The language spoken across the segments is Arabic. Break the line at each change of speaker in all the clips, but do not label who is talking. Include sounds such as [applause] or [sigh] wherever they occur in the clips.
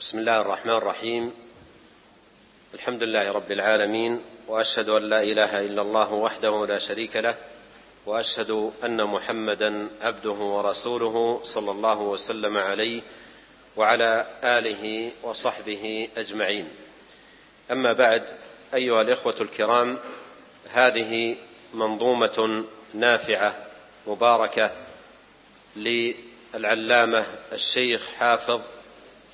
بسم الله الرحمن الرحيم. الحمد لله رب العالمين وأشهد أن لا إله إلا الله وحده لا شريك له وأشهد أن محمدا عبده ورسوله صلى الله وسلم عليه وعلى آله وصحبه أجمعين. أما بعد أيها الإخوة الكرام هذه منظومة نافعة مباركة للعلامة الشيخ حافظ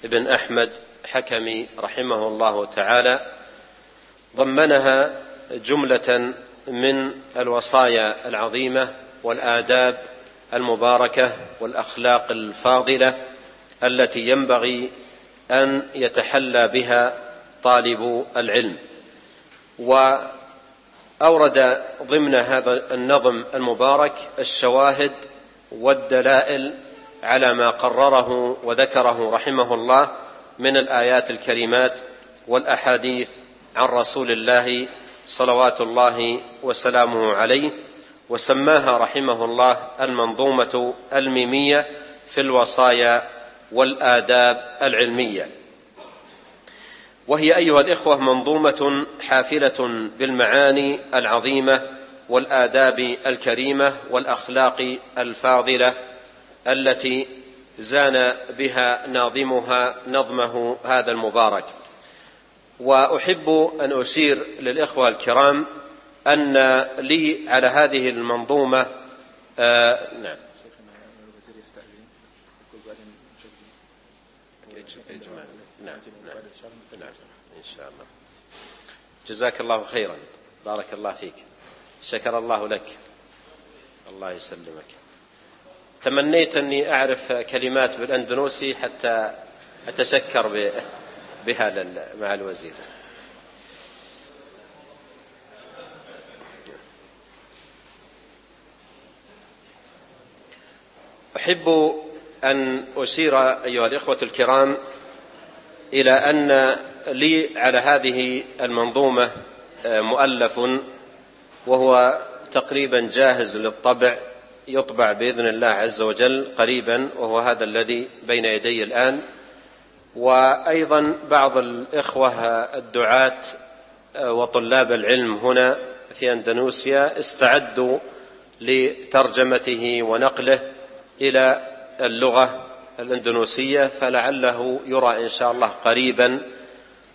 ابن أحمد حكمي رحمه الله تعالى ضمنها جملة من الوصايا العظيمة والآداب المباركة والأخلاق الفاضلة التي ينبغي أن يتحلى بها طالب العلم. وأورد ضمن هذا النظم المبارك الشواهد والدلائل على ما قرره وذكره رحمه الله من الآيات الكريمات والأحاديث عن رسول الله صلوات الله وسلامه عليه وسماها رحمه الله المنظومة الميمية في الوصايا والآداب العلمية. وهي أيها الإخوة منظومة حافلة بالمعاني العظيمة والآداب الكريمة والأخلاق الفاضلة التي زان بها ناظمها نظمه هذا المبارك. وأحب أن أشير للإخوة الكرام أن لي على هذه المنظومة آه نعم. نعم إن شاء الله جزاك الله خيرا. بارك الله فيك. شكر الله لك. الله يسلمك. تمنيت أني أعرف كلمات بالأندونوسي حتى أتشكر بها مع الوزير. أحب أن أشير أيها الإخوة الكرام إلى أن لي على هذه المنظومة مؤلف وهو تقريبا جاهز للطبع يطبع بإذن الله عز وجل قريبا وهو هذا الذي بين يدي الآن. وأيضا بعض الإخوة الدعاة وطلاب العلم هنا في أندونيسيا استعدوا لترجمته ونقله إلى اللغة الإندونيسية فلعله يرى إن شاء الله قريبا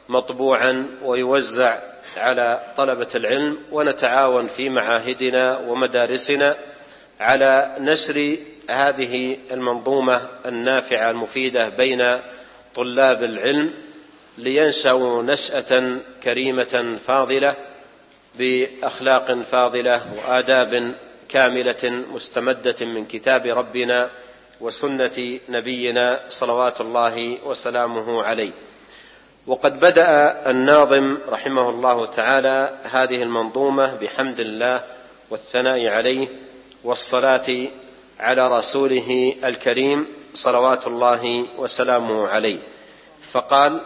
مطبوعا ويوزع على طلبة العلم ونتعاون في معاهدنا ومدارسنا. على نشر هذه المنظومة النافعة المفيدة بين طلاب العلم لينشأوا نشأة كريمة فاضلة بأخلاق فاضلة وآداب كاملة مستمدة من كتاب ربنا وسنة نبينا صلوات الله وسلامه عليه. وقد بدأ الناظم رحمه الله تعالى هذه المنظومة بحمد الله والثناء عليه والصلاة على رسوله الكريم صلوات الله وسلامه عليه. فقال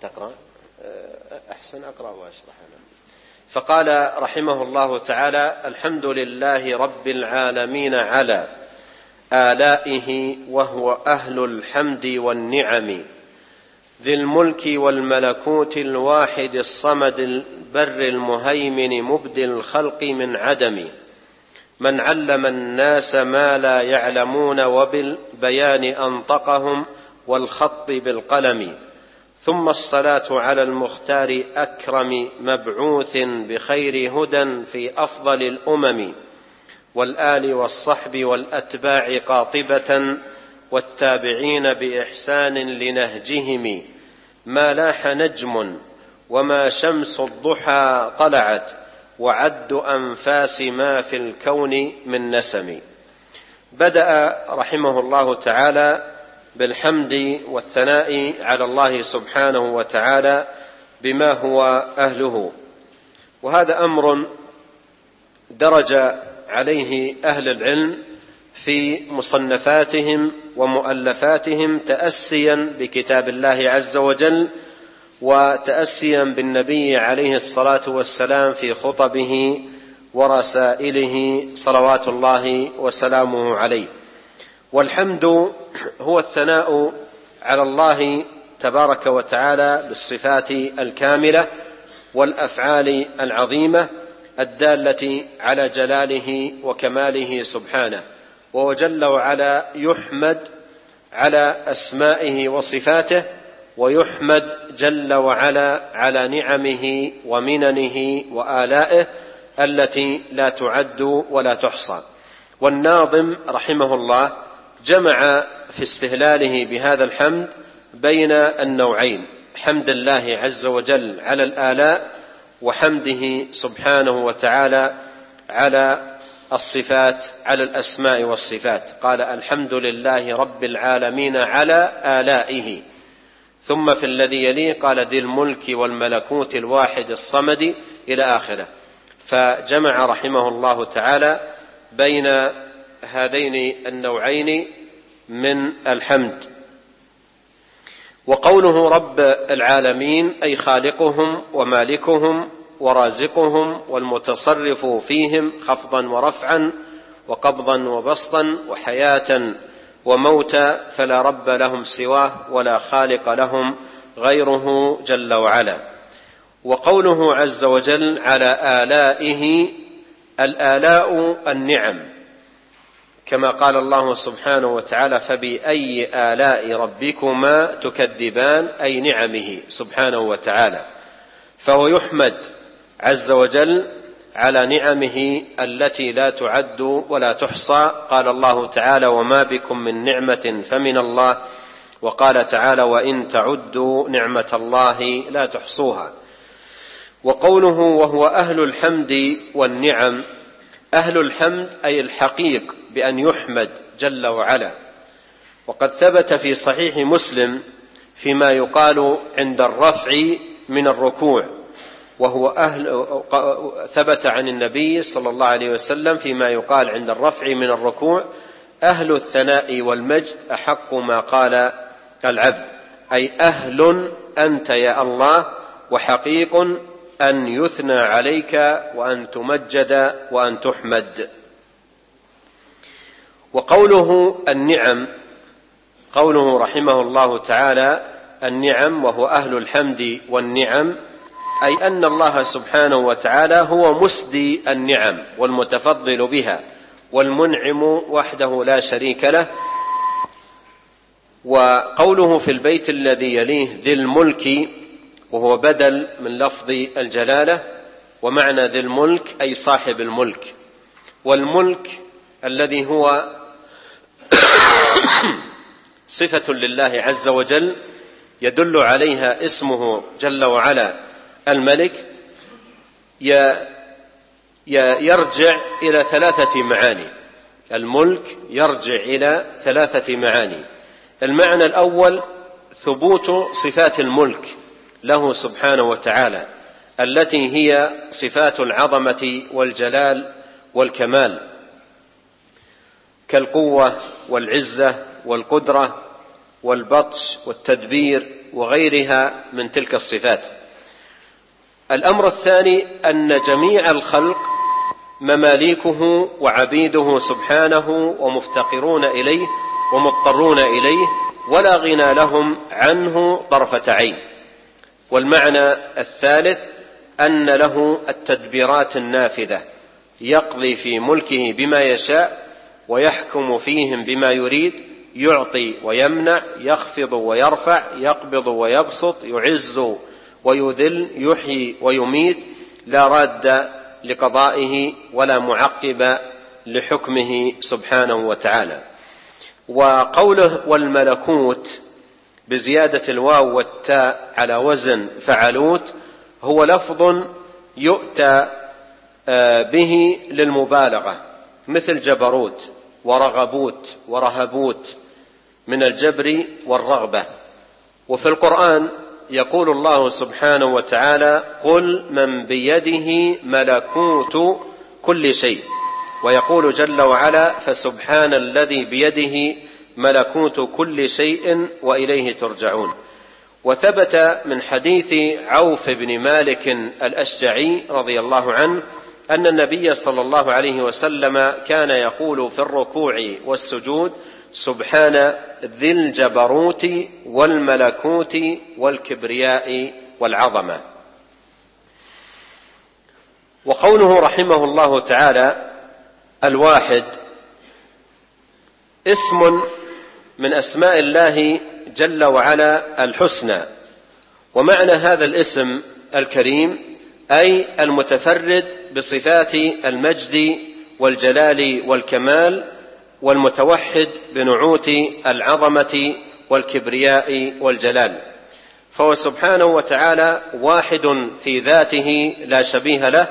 تقرأ؟ أحسن أقرأ وأشرح أنا فقال رحمه الله تعالى الحمد لله رب العالمين على آلائه وهو أهل الحمد والنعم ذي الملك والملكوت الواحد الصمد البر المهيمن مبدي الخلق من عدم من علم الناس ما لا يعلمون وبالبيان أنطقهم والخط بالقلم. ثم الصلاة على المختار أكرم مبعوث بخير هدى في أفضل الأمم. والآل والصحب والأتباع قاطبة والتابعين بإحسان لنهجهم. ما لاح نجم وما شمس الضحى طلعت. وعد أنفاس ما في الكون من نسم. بدأ رحمه الله تعالى بالحمد والثناء على الله سبحانه وتعالى بما هو أهله. وهذا أمر درج عليه أهل العلم في مصنفاتهم ومؤلفاتهم تأسيا بكتاب الله عز وجل وتأسيا بالنبي عليه الصلاة والسلام في خطبه ورسائله صلوات الله وسلامه عليه. والحمد هو الثناء على الله تبارك وتعالى بالصفات الكاملة والأفعال العظيمة الدالة على جلاله وكماله سبحانه. وهو جل وعلا يحمد على أسمائه وصفاته ويحمد جل وعلا على نعمه ومننه وآلائه التي لا تعد ولا تحصى. والناظم رحمه الله جمع في استهلاله بهذا الحمد بين النوعين حمد الله عز وجل على الآلاء وحمده سبحانه وتعالى على الصفات على الأسماء والصفات. قال الحمد لله رب العالمين على آلائه. ثم في الذي يليه قال ذي الملك والملكوت الواحد الصمد إلى آخره. فجمع رحمه الله تعالى بين هذين النوعين من الحمد. وقوله رب العالمين أي خالقهم ومالكهم ورازقهم والمتصرف فيهم خفضا ورفعا وقبضا وبسطا وحياة وموتا فلا رب لهم سواه ولا خالق لهم غيره جل وعلا. وقوله عز وجل على آلائه الآلاء النعم كما قال الله سبحانه وتعالى فبأي آلاء ربكما تكذبان؟ أي نعمه سبحانه وتعالى. فهو يحمد عز وجل على نعمه التي لا تعد ولا تحصى. قال الله تعالى وما بكم من نعمة فمن الله. وقال تعالى وإن تعدوا نعمة الله لا تحصوها. وقوله وهو أهل الحمد والنعم. أهل الحمد أي الحقيق بأن يحمد جل وعلا. وقد ثبت في صحيح مسلم فيما يقال عند الرفع من الركوع. وهو أهل ثبت عن النبي صلى الله عليه وسلم فيما يقال عند الرفع من الركوع أهل الثناء والمجد أحق ما قال العبد. أي أهل أنت يا الله وحقيق أن يثنى عليك وأن تمجد وأن تحمد. وقوله النعم قوله رحمه الله تعالى النعم وهو أهل الحمد والنعم أي أن الله سبحانه وتعالى هو مسدي النعم والمتفضل بها والمنعم وحده لا شريك له. وقوله في البيت الذي يليه ذي الملك وهو بدل من لفظ الجلالة ومعنى ذي الملك أي صاحب الملك. والملك الذي هو [coughs] صفة لله عز وجل يدل عليها اسمه جل وعلا. الملك يرجع إلى ثلاثة معاني. الملك يرجع إلى ثلاثة معاني. المعنى الأول ثبوت صفات الملك له سبحانه وتعالى التي هي صفات العظمة والجلال والكمال. كالقوة والعزة والقدرة والبطش والتدبير وغيرها من تلك الصفات. الأمر الثاني أن جميع الخلق مماليكه وعبيده سبحانه ومفتقرون إليه ومضطرون إليه ولا غنى لهم عنه طرفة عين. والمعنى الثالث أن له التدبيرات النافذة يقضي في ملكه بما يشاء ويحكم فيهم بما يريد يعطي ويمنع يخفض ويرفع يقبض ويبسط يعز ويذل يحيي ويميت لا راد لقضائه ولا معقب لحكمه سبحانه وتعالى. وقوله والملكوت بزيادة الواو والتاء على وزن فعلوت هو لفظ يؤتى آه، به للمبالغة مثل جبروت ورغبوت ورهبوت من الجبر والرغبة. وفي القرآن يقول الله سبحانه وتعالى قل من بيده ملكوت كل شيء ويقول جل وعلا فسبحان الذي بيده ملكوت كل شيء وإليه ترجعون وثبت من حديث عوف بن مالك الأشجعي رضي الله عنه أن النبي صلى الله عليه وسلم كان يقول في الركوع والسجود سبحان ذي الجبروت والملكوت والكبرياء والعظمة. وقوله رحمه الله تعالى الواحد اسم من أسماء الله جل وعلا الحسنى. ومعنى هذا الاسم الكريم أي المتفرد بصفات المجد والجلال والكمال والمتوحد بنعوت العظمة والكبرياء والجلال. فهو سبحانه وتعالى واحد في ذاته لا شبيه له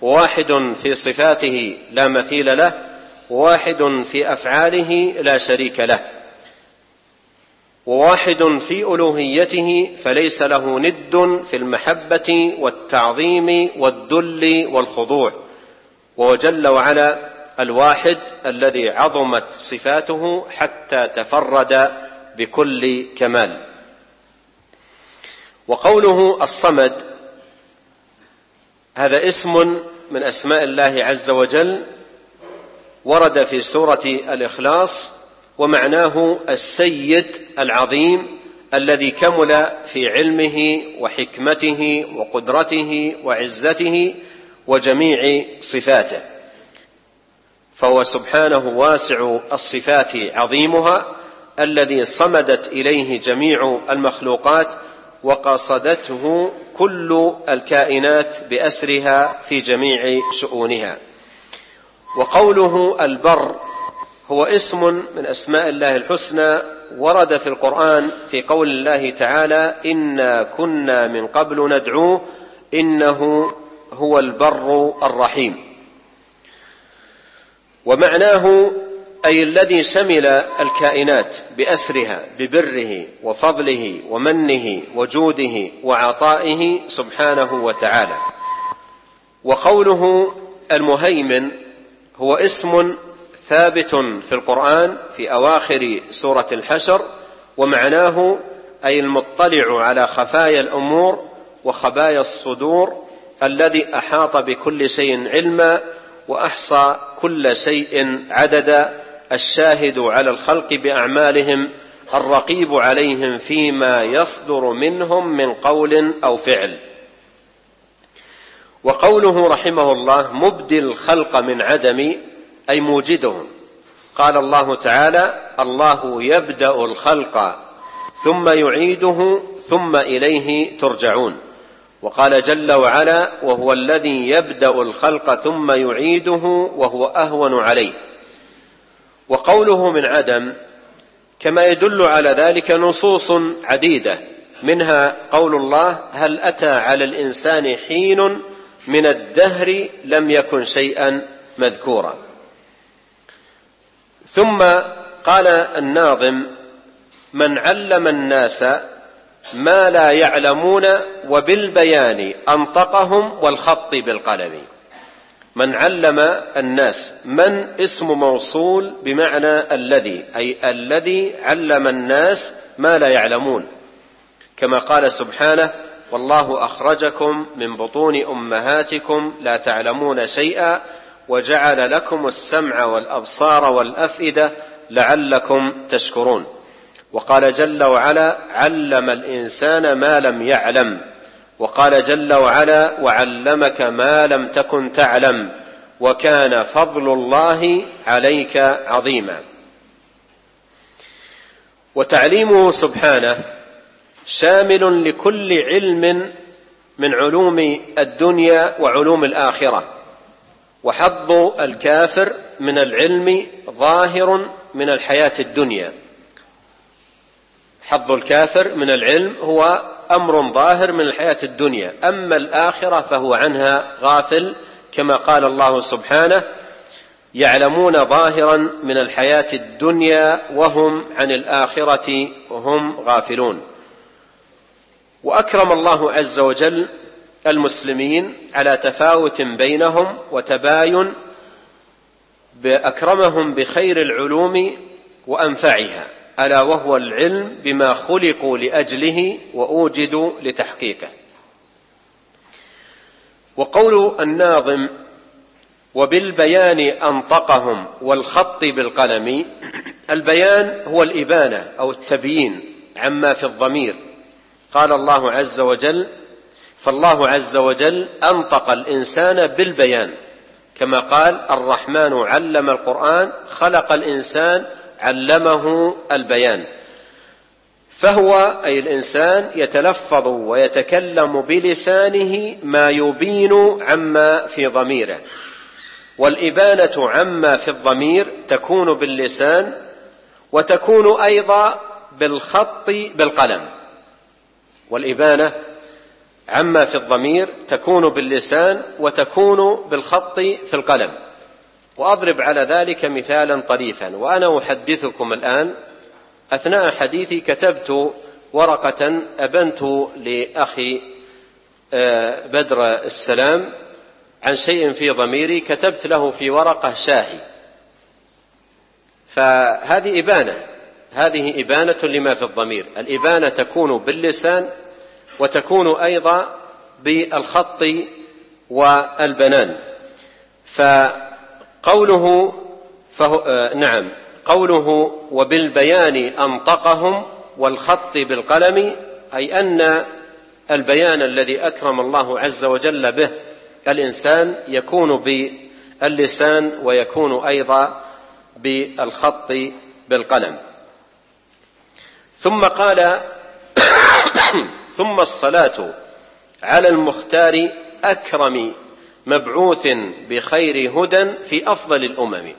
واحد في صفاته لا مثيل له واحد في أفعاله لا شريك له. وواحد في ألوهيته فليس له ند في المحبة والتعظيم والذل والخضوع. وهو جل وعلا الواحد الذي عظمت صفاته حتى تفرد بكل كمال. وقوله الصمد هذا اسم من أسماء الله عز وجل ورد في سورة الإخلاص ومعناه السيد العظيم الذي كمل في علمه وحكمته وقدرته وعزته وجميع صفاته. فهو سبحانه واسع الصفات عظيمها الذي صمدت إليه جميع المخلوقات وقصدته كل الكائنات بأسرها في جميع شؤونها. وقوله البر هو اسم من أسماء الله الحسنى ورد في القرآن في قول الله تعالى إنا كنا من قبل ندعوه إنه هو البر الرحيم ومعناه أي الذي شمل الكائنات بأسرها ببره وفضله ومنه وجوده وعطائه سبحانه وتعالى. وقوله المهيمن هو اسم ثابت في القرآن في أواخر سورة الحشر ومعناه أي المطلع على خفايا الأمور وخبايا الصدور الذي أحاط بكل شيء علما وأحصى كل شيء عددا الشاهد على الخلق بأعمالهم الرقيب عليهم فيما يصدر منهم من قول أو فعل. وقوله رحمه الله مبدي الخلق من عدم أي موجدهم. قال الله تعالى الله يبدأ الخلق ثم يعيده ثم إليه ترجعون. وقال جل وعلا وهو الذي يبدأ الخلق ثم يعيده وهو أهون عليه. وقوله من عدم كما يدل على ذلك نصوص عديدة منها قول الله هل أتى على الإنسان حين من الدهر لم يكن شيئا مذكورا. ثم قال الناظم من علم الناس ما لا يعلمون وبالبيان أنطقهم والخط بالقلم. من علم الناس من اسم موصول بمعنى الذي أي الذي علم الناس ما لا يعلمون. كما قال سبحانه والله أخرجكم من بطون أمهاتكم لا تعلمون شيئا وجعل لكم السمع والأبصار والأفئدة لعلكم تشكرون. وقال جل وعلا علم الإنسان ما لم يعلم. وقال جل وعلا وعلمك ما لم تكن تعلم وكان فضل الله عليك عظيما. وتعليمه سبحانه شامل لكل علم من علوم الدنيا وعلوم الآخرة. وحظ الكافر من العلم ظاهر من الحياة الدنيا. حظ الكافر من العلم هو أمر ظاهر من الحياة الدنيا. أما الآخرة فهو عنها غافل كما قال الله سبحانه يعلمون ظاهرا من الحياة الدنيا وهم عن الآخرة هم غافلون. وأكرم الله عز وجل المسلمين على تفاوت بينهم وتباين بأكرمهم بخير العلوم وأنفعها. ألا وهو العلم بما خلقوا لأجله وأوجدوا لتحقيقه. وقول الناظم وبالبيان أنطقهم والخط بالقلم البيان هو الإبانة أو التبيين عما في الضمير. قال الله عز وجل فالله عز وجل أنطق الإنسان بالبيان. كما قال الرحمن علم القرآن خلق الإنسان علمه البيان. فهو أي الإنسان يتلفظ ويتكلم بلسانه ما يبين عما في ضميره. والإبانة عما في الضمير تكون باللسان وتكون أيضا بالخط بالقلم. والإبانة عما في الضمير تكون باللسان وتكون بالخط في القلم. وأضرب على ذلك مثالا طريفا. وأنا أحدثكم الآن أثناء حديثي كتبت ورقة أبنت لأخي آه، بدر السلام عن شيء في ضميري كتبت له في ورقة شاهي. فهذه إبانة هذه إبانة لما في الضمير. الإبانة تكون باللسان وتكون أيضا بالخط والبنان. فقوله فهو آه نعم. قوله وبالبيان أنطقهم والخط بالقلم أي أن البيان الذي أكرم الله عز وجل به الإنسان يكون باللسان ويكون أيضا بالخط بالقلم. ثم قال [coughs] ثم الصلاة على المختار أكرم مبعوث بخير هدى في أفضل الأمم.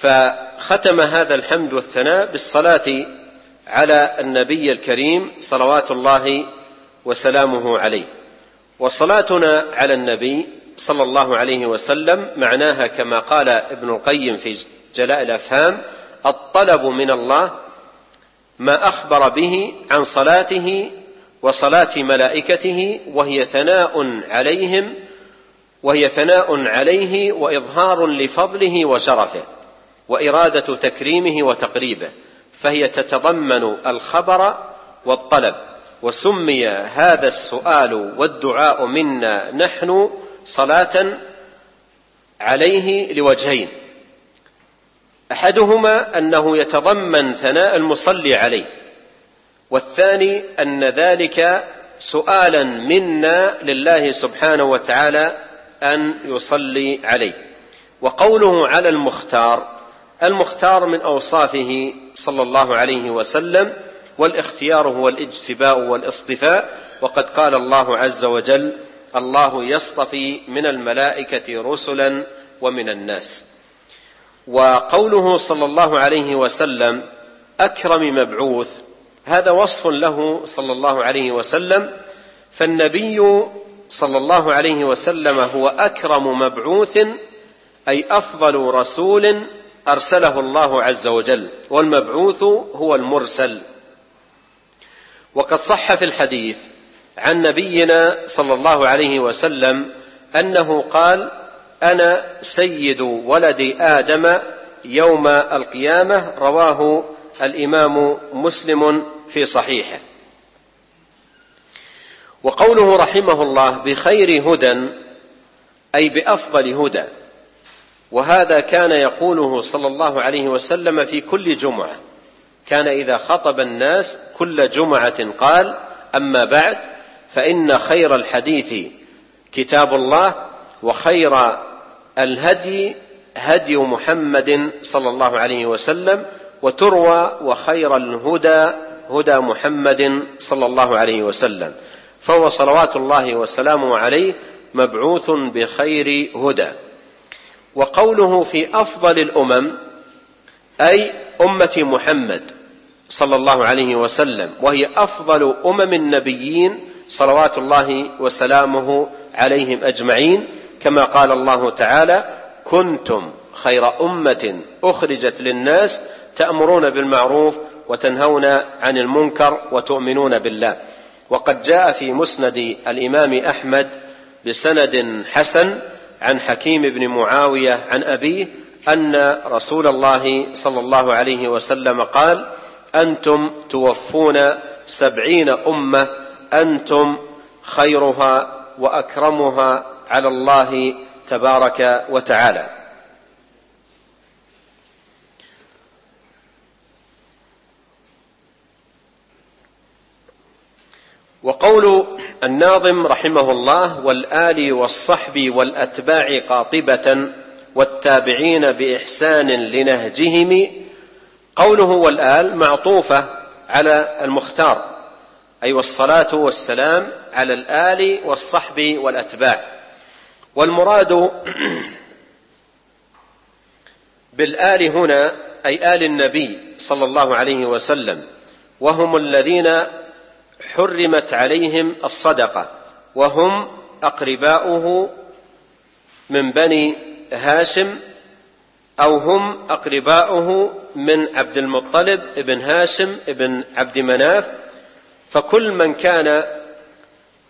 فختم هذا الحمد والثناء بالصلاة على النبي الكريم صلوات الله وسلامه عليه. وصلاتنا على النبي صلى الله عليه وسلم معناها كما قال ابن القيم في جلاء الأفهام الطلب من الله ما أخبر به عن صلاته وصلاة ملائكته وهي ثناء عليهم وهي ثناء عليه وإظهار لفضله وشرفه وإرادة تكريمه وتقريبه فهي تتضمن الخبر والطلب. وسمي هذا السؤال والدعاء منا نحن صلاة عليه لوجهين. أحدهما أنه يتضمن ثناء المصلي عليه والثاني أن ذلك سؤالا منا لله سبحانه وتعالى أن يصلي عليه. وقوله على المختار المختار من أوصافه صلى الله عليه وسلم والاختيار هو الاجتباء والاصطفاء وقد قال الله عز وجل الله يصطفي من الملائكة رسلا ومن الناس وقوله صلى الله عليه وسلم أكرم مبعوث هذا وصف له صلى الله عليه وسلم فالنبي صلى الله عليه وسلم هو أكرم مبعوث أي أفضل رسول أرسله الله عز وجل والمبعوث هو المرسل. وقد صح في الحديث عن نبينا صلى الله عليه وسلم أنه قال أنا سيد ولد آدم يوم القيامة رواه الإمام مسلم في صحيحه. وقوله رحمه الله بخير هدى أي بأفضل هدى. وهذا كان يقوله صلى الله عليه وسلم في كل جمعة. كان إذا خطب الناس كل جمعة قال أما بعد فإن خير الحديث كتاب الله وخير الهدي هدي محمد صلى الله عليه وسلم وتروى وخير الهدى هدى محمد صلى الله عليه وسلم فهو صلوات الله وسلامه عليه مبعوث بخير هدى. وقوله في أفضل الأمم أي أمة محمد صلى الله عليه وسلم وهي أفضل أمم النبيين صلوات الله وسلامه عليهم أجمعين كما قال الله تعالى كنتم خير أمة أخرجت للناس تأمرون بالمعروف وتنهون عن المنكر وتؤمنون بالله. وقد جاء في مسند الإمام أحمد بسند حسن عن حكيم بن معاوية عن أبيه أن رسول الله صلى الله عليه وسلم قال أنتم توفون سبعين أمة أنتم خيرها وأكرمها على الله تبارك وتعالى. وقول الناظم رحمه الله والآل والصحب والأتباع قاطبة والتابعين بإحسان لنهجهم قوله والآل معطوفة على المختار أي والصلاة والسلام على الآل والصحب والأتباع. والمراد [clears throat] بالآل هنا أي آل النبي صلى الله عليه وسلم وهم الذين حرمت عليهم الصدقة وهم أقرباؤه من بني هاشم أو هم أقرباؤه من عبد المطلب ابن هاشم ابن عبد مناف. فكل من كان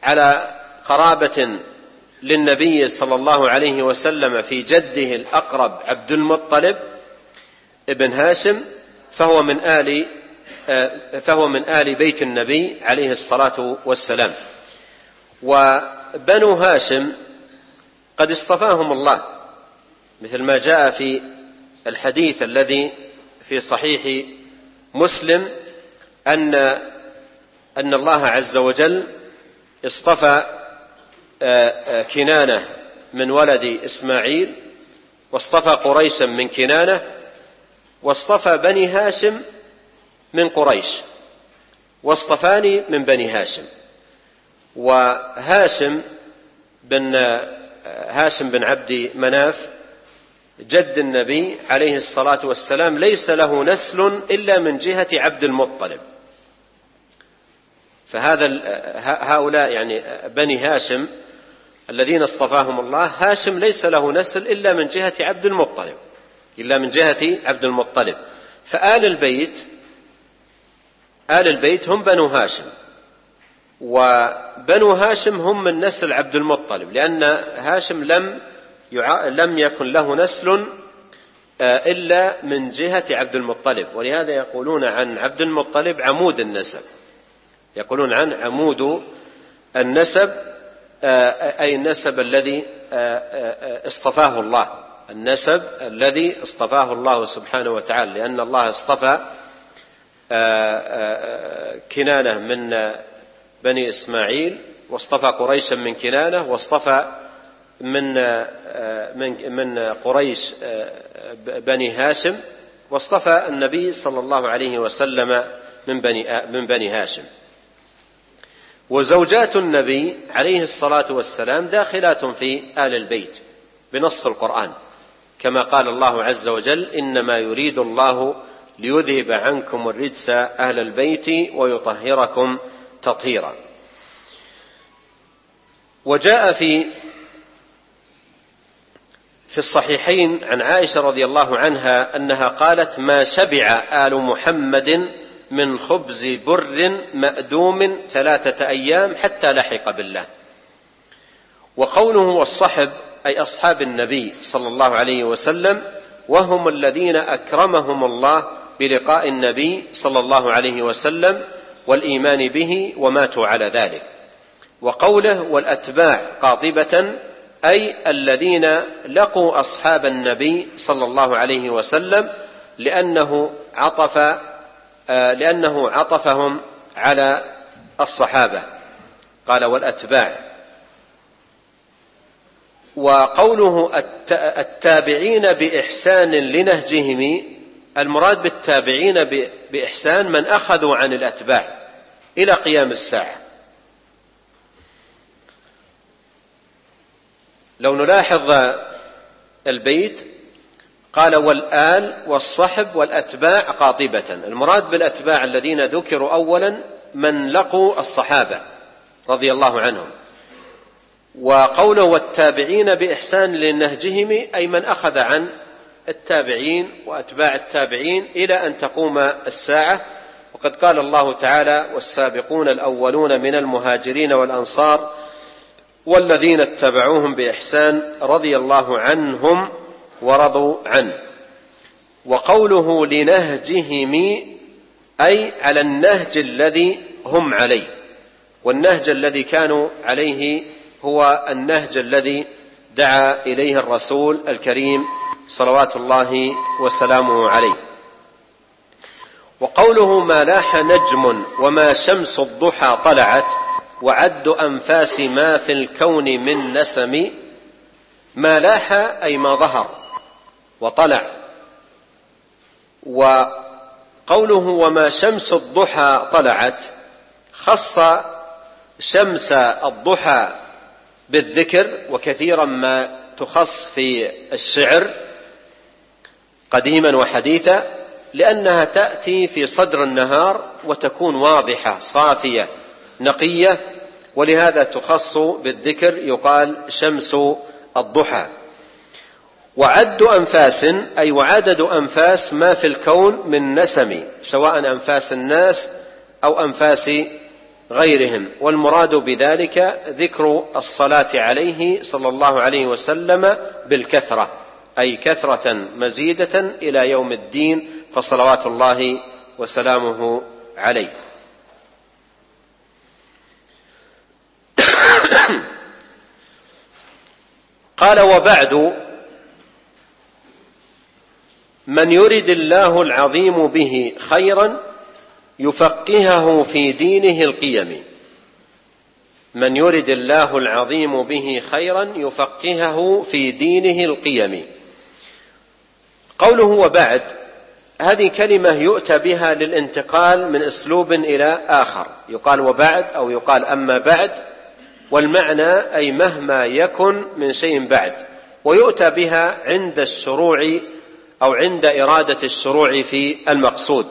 على قرابة للنبي صلى الله عليه وسلم في جده الأقرب عبد المطلب ابن هاشم فهو من آل فهو من آل بيت النبي عليه الصلاة والسلام. وبنو هاشم قد اصطفاهم الله مثل ما جاء في الحديث الذي في صحيح مسلم أن أن الله عز وجل اصطفى كنانة من ولد إسماعيل واصطفى قريشا من كنانة واصطفى بني هاشم من قريش واصطفاني من بني هاشم. وهاشم بن هاشم بن عبد مناف جد النبي عليه الصلاة والسلام ليس له نسل إلا من جهة عبد المطلب. فهذا هؤلاء يعني بني هاشم الذين اصطفاهم الله هاشم ليس له نسل إلا من جهة عبد المطلب إلا من جهة عبد المطلب. فآل البيت آل البيت هم بنو هاشم. وبنو هاشم هم من نسل عبد المطلب لأن هاشم لم لم يكن له نسل إلا من جهة عبد المطلب. ولهذا يقولون عن عبد المطلب عمود النسب. يقولون عن عمود النسب أي النسب الذي اصطفاه الله. النسب الذي اصطفاه الله سبحانه وتعالى لأن الله اصطفى كنانة من بني إسماعيل واصطفى قريشا من كنانة واصطفى من من من قريش بني هاشم واصطفى النبي صلى الله عليه وسلم من بني من بني هاشم. وزوجات النبي عليه الصلاة والسلام داخلات في آل البيت بنص القرآن كما قال الله عز وجل إنما يريد الله ليذهب عنكم الرجس أهل البيت ويطهركم تطهيرا. وجاء في في الصحيحين عن عائشة رضي الله عنها أنها قالت ما شبع آل محمد من خبز بر مأدوم ثلاثة أيام حتى لحق بالله. وقوله والصحب أي أصحاب النبي صلى الله عليه وسلم وهم الذين أكرمهم الله بلقاء النبي صلى الله عليه وسلم والإيمان به وماتوا على ذلك. وقوله والأتباع قاطبة أي الذين لقوا أصحاب النبي صلى الله عليه وسلم لأنه عطف آه، لأنه عطفهم على الصحابة. قال والأتباع. وقوله التابعين بإحسان لنهجهم المراد بالتابعين بإحسان من أخذوا عن الأتباع إلى قيام الساعة. لو نلاحظ البيت قال والآل والصحب والأتباع قاطبة. المراد بالأتباع الذين ذكروا أولا من لقوا الصحابة رضي الله عنهم. وقوله والتابعين بإحسان لنهجهم أي من أخذ عن التابعين وأتباع التابعين إلى أن تقوم الساعة. وقد قال الله تعالى والسابقون الأولون من المهاجرين والأنصار والذين اتبعوهم بإحسان رضي الله عنهم ورضوا عنه وقوله لنهجهم أي على النهج الذي هم عليه. والنهج الذي كانوا عليه هو النهج الذي دعا إليه الرسول الكريم صلوات الله وسلامه عليه. وقوله ما لاح نجم وما شمس الضحى طلعت وعد أنفاس ما في الكون من نسم ما لاح أي ما ظهر وطلع. وقوله وما شمس الضحى طلعت خص شمس الضحى بالذكر وكثيرا ما تخص في الشعر. قديما وحديثا لأنها تأتي في صدر النهار وتكون واضحة صافية نقية ولهذا تخص بالذكر يقال شمس الضحى. وعد أنفاس أي وعدد أنفاس ما في الكون من نسم سواء أنفاس الناس أو أنفاس غيرهم والمراد بذلك ذكر الصلاة عليه صلى الله عليه وسلم بالكثرة. أي كثرة مزيدة إلى يوم الدين فصلوات الله وسلامه عليه. [coughs] قال وبعد من يرد الله العظيم به خيرا يفقهه في دينه القيم. من يرد الله العظيم به خيرا يفقهه في دينه القيم. قوله وبعد هذه كلمة يؤتى بها للانتقال من أسلوب إلى آخر. يقال وبعد أو يقال أما بعد والمعنى أي مهما يكن من شيء بعد. ويؤتى بها عند الشروع أو عند إرادة الشروع في المقصود.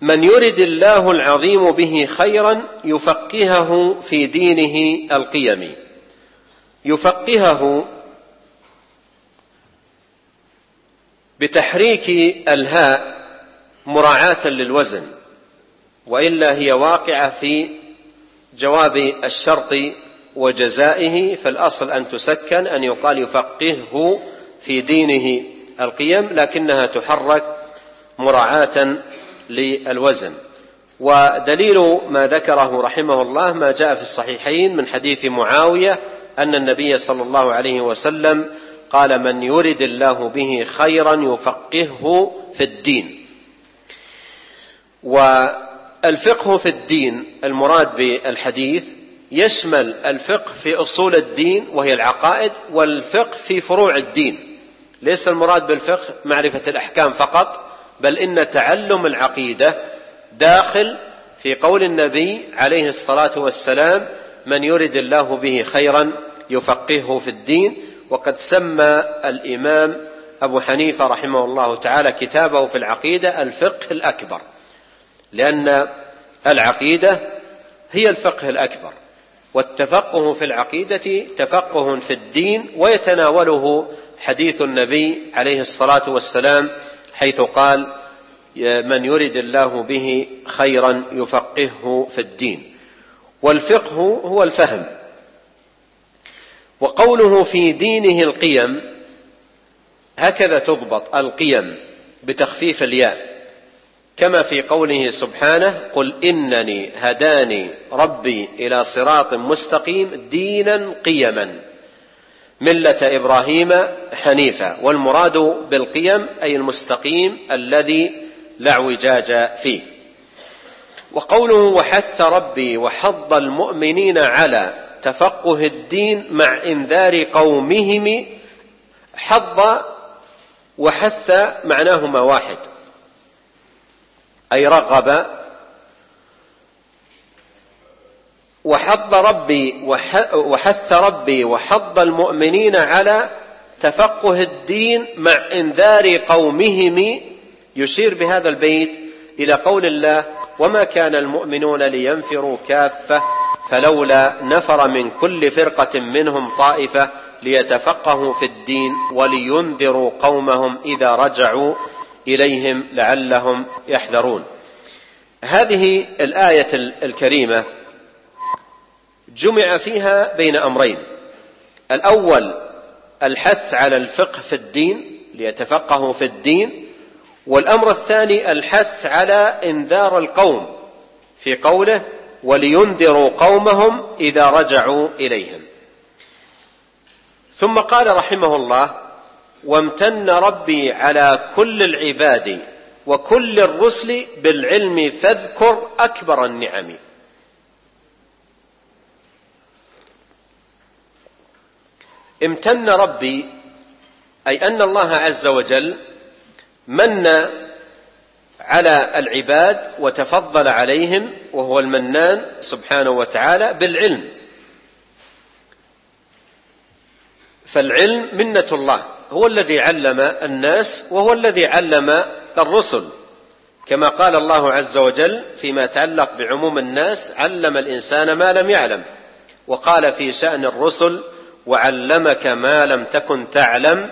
من يرد الله العظيم به خيرا يفقهه في دينه القيم. يفقهه بتحريك الهاء مراعاة للوزن وإلا هي واقعة في جواب الشرط وجزائه فالأصل أن تسكن أن يقال يفقهه في دينه القيم لكنها تحرك مراعاة للوزن. ودليل ما ذكره رحمه الله ما جاء في الصحيحين من حديث معاوية أن النبي صلى الله عليه وسلم قال من يرد الله به خيرا يفقهه في الدين. والفقه في الدين المراد بالحديث يشمل الفقه في أصول الدين وهي العقائد والفقه في فروع الدين. ليس المراد بالفقه معرفة الأحكام فقط بل إن تعلم العقيدة داخل في قول النبي عليه الصلاة والسلام من يرد الله به خيرا يفقهه في الدين. وقد سمى الإمام أبو حنيفة رحمه الله تعالى كتابه في العقيدة الفقه الأكبر لأن العقيدة هي الفقه الأكبر والتفقه في العقيدة تفقه في الدين ويتناوله حديث النبي عليه الصلاة والسلام حيث قال من يرد الله به خيرا يفقهه في الدين. والفقه هو الفهم. وقوله في دينه القيم هكذا تضبط القيم بتخفيف الياء. كما في قوله سبحانه قل إنني هداني ربي إلى صراط مستقيم دينا قيما. ملة إبراهيم حنيفا والمراد بالقيم أي المستقيم الذي لا اعوجاج فيه. وقوله وحث ربي وحض المؤمنين على تفقه الدين مع إنذار قومهم حض وحث معناهما واحد. أي رغب وحض ربي وحث ربي وحض المؤمنين على تفقه الدين مع إنذار قومهم يشير بهذا البيت إلى قول الله وما كان المؤمنون لينفروا كافة فلولا نفر من كل فرقة منهم طائفة ليتفقهوا في الدين ولينذروا قومهم إذا رجعوا إليهم لعلهم يحذرون. هذه الآية الكريمة جمع فيها بين أمرين. الأول الحث على الفقه في الدين ليتفقهوا في الدين. والأمر الثاني الحث على إنذار القوم في قوله ولينذروا قومهم إذا رجعوا إليهم. ثم قال رحمه الله وامتن ربي على كل العباد وكل الرسل بالعلم فاذكر أكبر النعم. امتن ربي أي أن الله عز وجل من على العباد وتفضل عليهم وهو المنان سبحانه وتعالى بالعلم. فالعلم منة الله هو الذي علم الناس وهو الذي علم الرسل. كما قال الله عز وجل فيما يتعلق بعموم الناس علم الإنسان ما لم يعلم. وقال في شأن الرسل وعلمك ما لم تكن تعلم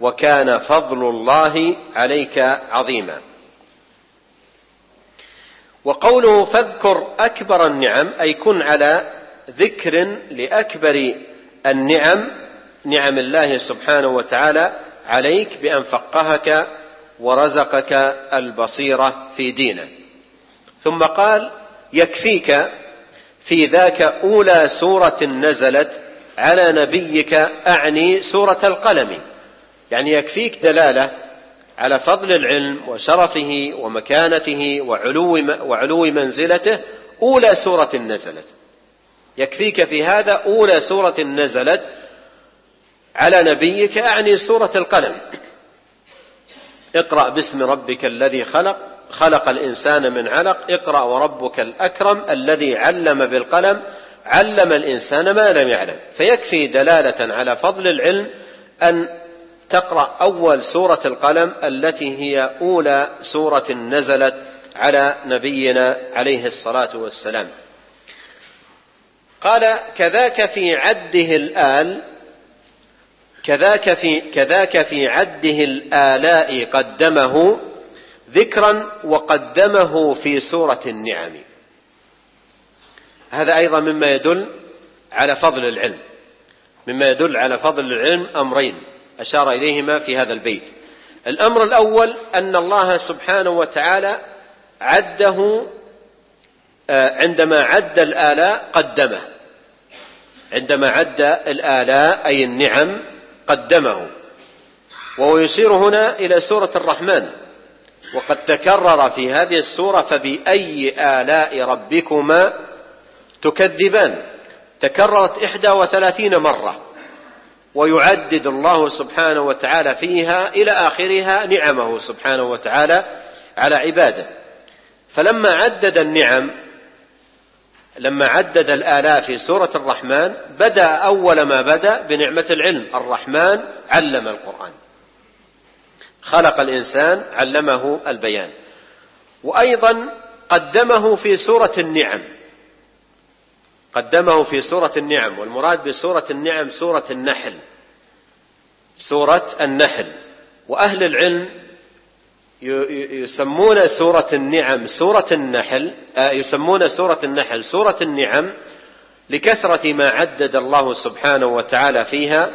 وكان فضل الله عليك عظيما. وقوله فاذكر أكبر النعم أي كن على ذكر لأكبر النعم نعم الله سبحانه وتعالى عليك بأن فقهك ورزقك البصيرة في دينه. ثم قال يكفيك في ذاك أولى سورة نزلت على نبيك أعني سورة القلم. يعني يكفيك دلالة على فضل العلم وشرفه ومكانته وعلو وعلو منزلته. أولى سورة نزلت. يكفيك في هذا أولى سورة نزلت على نبيك أعني سورة القلم. اقرأ باسم ربك الذي خلق خلق الإنسان من علق. اقرأ وربك الأكرم الذي علم بالقلم. علم الإنسان ما لم يعلم. فيكفي دلالة على فضل العلم أن تقرأ أول سورة القلم التي هي أولى سورة نزلت على نبينا عليه الصلاة والسلام. قال كذاك في عده الآل كذاك في كذاك في عده الآلاء قدمه ذكرا وقدمه في سورة النعم. هذا أيضا مما يدل على فضل العلم. مما يدل على فضل العلم أمرين أشار إليهما في هذا البيت. الأمر الأول أن الله سبحانه وتعالى عده آه، عندما عد الآلاء قدمه. عندما عد الآلاء أي النعم قدمه. وهو يشير هنا إلى سورة الرحمن. وقد تكرر في هذه السورة فبأي آلاء ربكما تكذبان. تكررت إحدى وثلاثين مرة. ويعدد الله سبحانه وتعالى فيها إلى آخرها نعمه سبحانه وتعالى على عباده. فلما عدد النعم لما عدد الآلاء في سورة الرحمن بدأ أول ما بدأ بنعمة العلم. الرحمن علم القرآن. خلق الإنسان علمه البيان. وأيضا قدمه في سورة النعم. قدمه في سورة النعم والمراد بسورة النعم سورة النحل. سورة النحل. وأهل العلم يسمون سورة النعم سورة النحل آه، يسمون سورة النحل سورة النعم لكثرة ما عدد الله سبحانه وتعالى فيها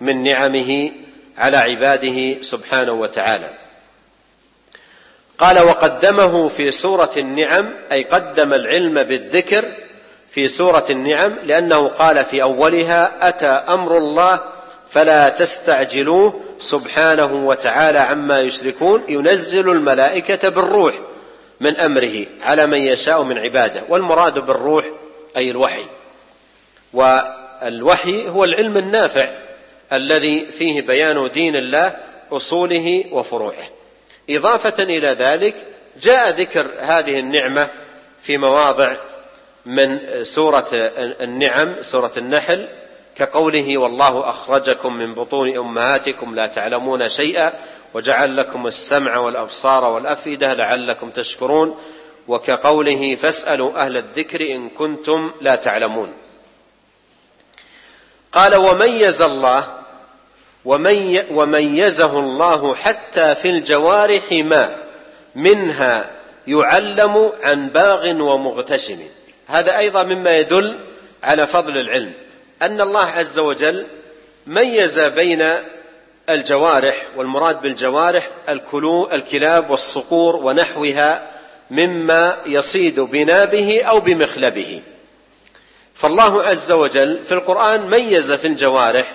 من نعمه على عباده سبحانه وتعالى. قال وقدمه في سورة النعم أي قدم العلم بالذكر في سورة النعم لأنه قال في أولها أتى أمر الله فلا تستعجلوه سبحانه وتعالى عما يشركون ينزل الملائكة بالروح من أمره على من يشاء من عباده والمراد بالروح أي الوحي والوحي هو العلم النافع الذي فيه بيان دين الله أصوله وفروعه إضافة إلى ذلك جاء ذكر هذه النعمة في مواضع من سورة النعم سورة النحل كقوله والله أخرجكم من بطون أمهاتكم لا تعلمون شيئا وجعل لكم السمع والأبصار والأفئدة لعلكم تشكرون وكقوله فاسألوا أهل الذكر إن كنتم لا تعلمون قال وميز الله ومي وميزه الله حتى في الجوارح ما منها يعلم عن باغ ومغتشم هذا أيضا مما يدل على فضل العلم أن الله عز وجل ميز بين الجوارح والمراد بالجوارح الكلاب والصقور ونحوها مما يصيد بنابه أو بمخلبه. فالله عز وجل في القرآن ميز في الجوارح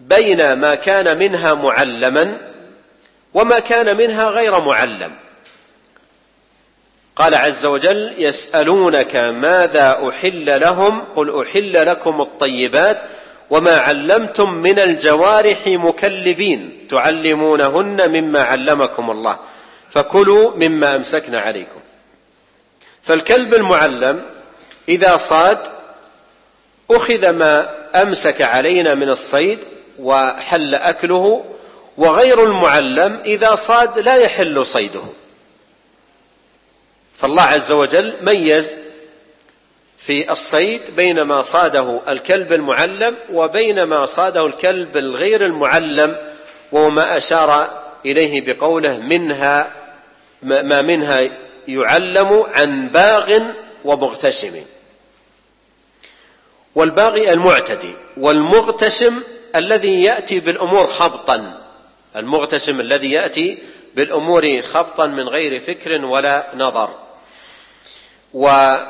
بين ما كان منها معلما وما كان منها غير معلم. قال عز وجل يسألونك ماذا أحل لهم؟ قل أحل لكم الطيبات وما علمتم من الجوارح مكلبين تعلمونهن مما علمكم الله. فكلوا مما أمسكن عليكم. فالكلب المعلم إذا صاد أخذ ما أمسك علينا من الصيد وحل أكله وغير المعلم إذا صاد لا يحل صيده. فالله عز وجل ميز في الصيد بين ما صاده الكلب المعلم وبين ما صاده الكلب الغير المعلم وهو ما أشار إليه بقوله منها ما منها يعلم عن باغ ومغتشم. والباغي المعتدي والمغتشم الذي يأتي بالأمور خبطا المغتشم الذي يأتي بالأمور خبطا من غير فكر ولا نظر. وقوله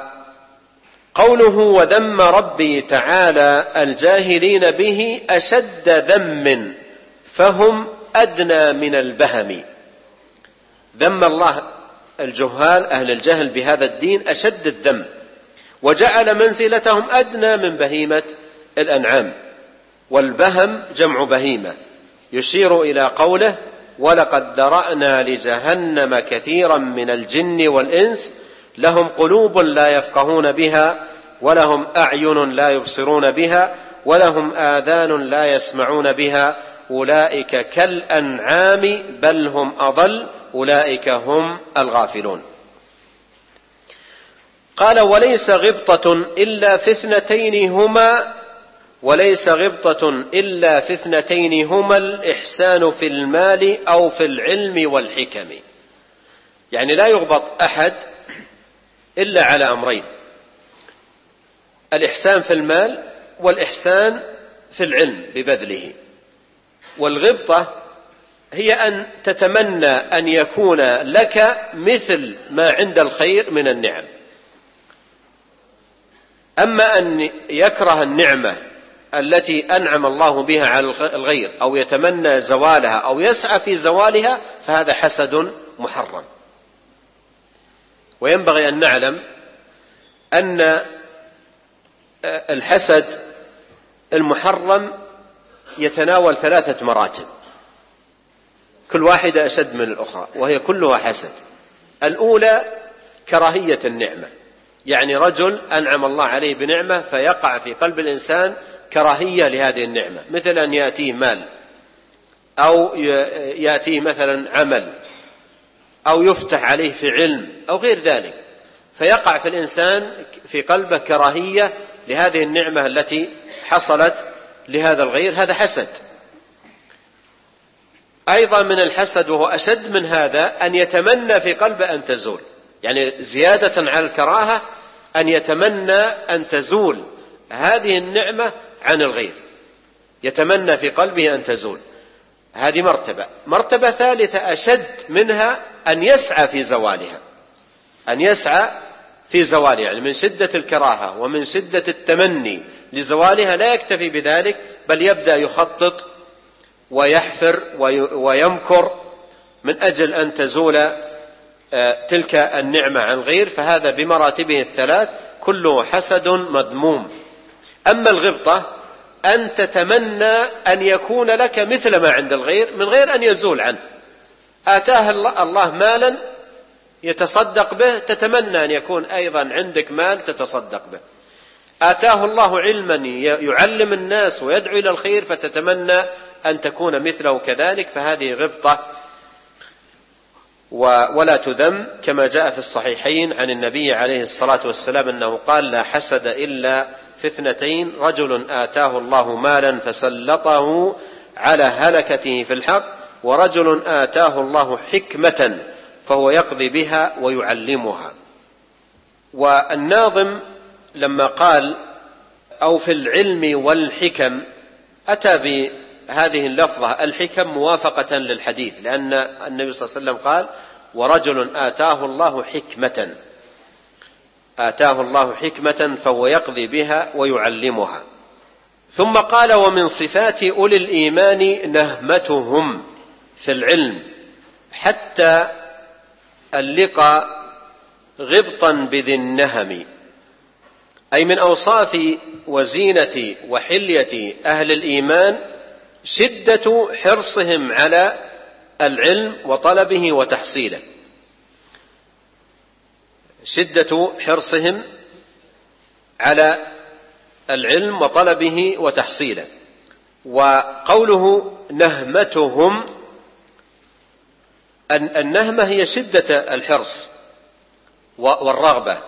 وذم ربي تعالى الجاهلين به أشد ذم فهم أدنى من البهم. ذم الله الجهال أهل الجهل بهذا الدين أشد الذم. وجعل منزلتهم أدنى من بهيمة الأنعام. والبهم جمع بهيمة. يشير إلى قوله ولقد ذرأنا لجهنم كثيرا من الجن والإنس لهم قلوب لا يفقهون بها ولهم أعين لا يبصرون بها ولهم آذان لا يسمعون بها. أولئك كالأنعام بل هم أضل أولئك هم الغافلون. قال وليس غبطة إلا في اثنتين هما وليس غبطة إلا في اثنتين هما الإحسان في المال أو في العلم والحكم. يعني لا يغبط أحد إلا على أمرين. الإحسان في المال والإحسان في العلم ببذله. والغبطة هي أن تتمنى أن يكون لك مثل ما عند الخير من النعم. أما أن يكره النعمة التي أنعم الله بها على الغير أو يتمنى زوالها أو يسعى في زوالها فهذا حسد محرم. وينبغي أن نعلم أن الحسد المحرم يتناول ثلاثة مراتب. كل واحدة أشد من الأخرى وهي كلها حسد. الأولى كراهية النعمة. يعني رجل أنعم الله عليه بنعمة فيقع في قلب الإنسان كراهية لهذه النعمة. مثل أن يأتيه مال أو يأتيه مثلا عمل. أو يفتح عليه في علم أو غير ذلك فيقع في الإنسان في قلبه كراهية لهذه النعمة التي حصلت لهذا الغير هذا حسد. أيضا من الحسد وهو أشد من هذا أن يتمنى في قلبه أن تزول. يعني زيادة على الكراهة أن يتمنى أن تزول هذه النعمة عن الغير. يتمنى في قلبه أن تزول. هذه مرتبة. مرتبة ثالثة أشد منها أن يسعى في زوالها. أن يسعى في زوالها يعني من شدة الكراهة ومن شدة التمني لزوالها لا يكتفي بذلك بل يبدأ يخطط ويحفر ويمكر من أجل أن تزول آه، تلك النعمة عن غير فهذا بمراتبه الثلاث كله حسد مذموم. أما الغبطة أن تتمنى أن يكون لك مثل ما عند الغير من غير أن يزول عنه. آتاه الله مالا يتصدق به تتمنى أن يكون أيضا عندك مال تتصدق به. آتاه الله علما يعلم الناس ويدعو إلى الخير فتتمنى أن تكون مثله كذلك فهذه غبطة. ولا تذم كما جاء في الصحيحين عن النبي عليه الصلاة والسلام أنه قال لا حسد إلا في اثنتين رجل آتاه الله مالا فسلطه على هلكته في الحق ورجل آتاه الله حكمة فهو يقضي بها ويعلمها. والناظم لما قال أو في العلم والحكم أتى هذه اللفظة الحكم موافقة للحديث لأن النبي صلى الله عليه وسلم قال ورجل آتاه الله حكمة آتاه الله حكمة فهو يقضي بها ويعلمها. ثم قال ومن صفات أولي الإيمان نهمتهم في العلم حتى اللقى غبطا بذي النهم أي من أوصاف وزينة وحلية أهل الإيمان شدة حرصهم على العلم وطلبه وتحصيله. شدة حرصهم على العلم وطلبه وتحصيله. وقوله نهمتهم النهمة هي شدة الحرص والرغبة.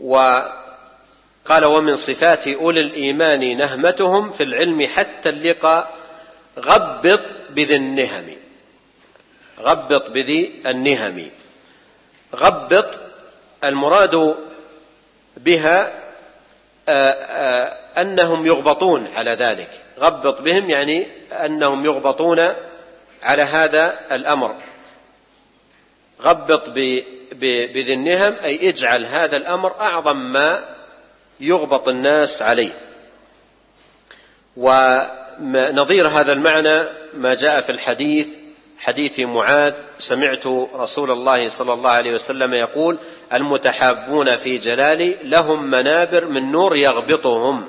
وقال ومن صفات أولي الإيمان نهمتهم في العلم حتى اللقاء غبط بذي النهم. غبط بذي النهم. غبط المراد بها آه، آه، أنهم يغبطون على ذلك. غبط بهم يعني أنهم يغبطون على هذا الأمر. غبط بذي النهم أي اجعل هذا الأمر أعظم ما يغبط الناس عليه. ونظير هذا المعنى ما جاء في الحديث حديث معاذ سمعت رسول الله صلى الله عليه وسلم يقول المتحابون في جلالي لهم منابر من نور يغبطهم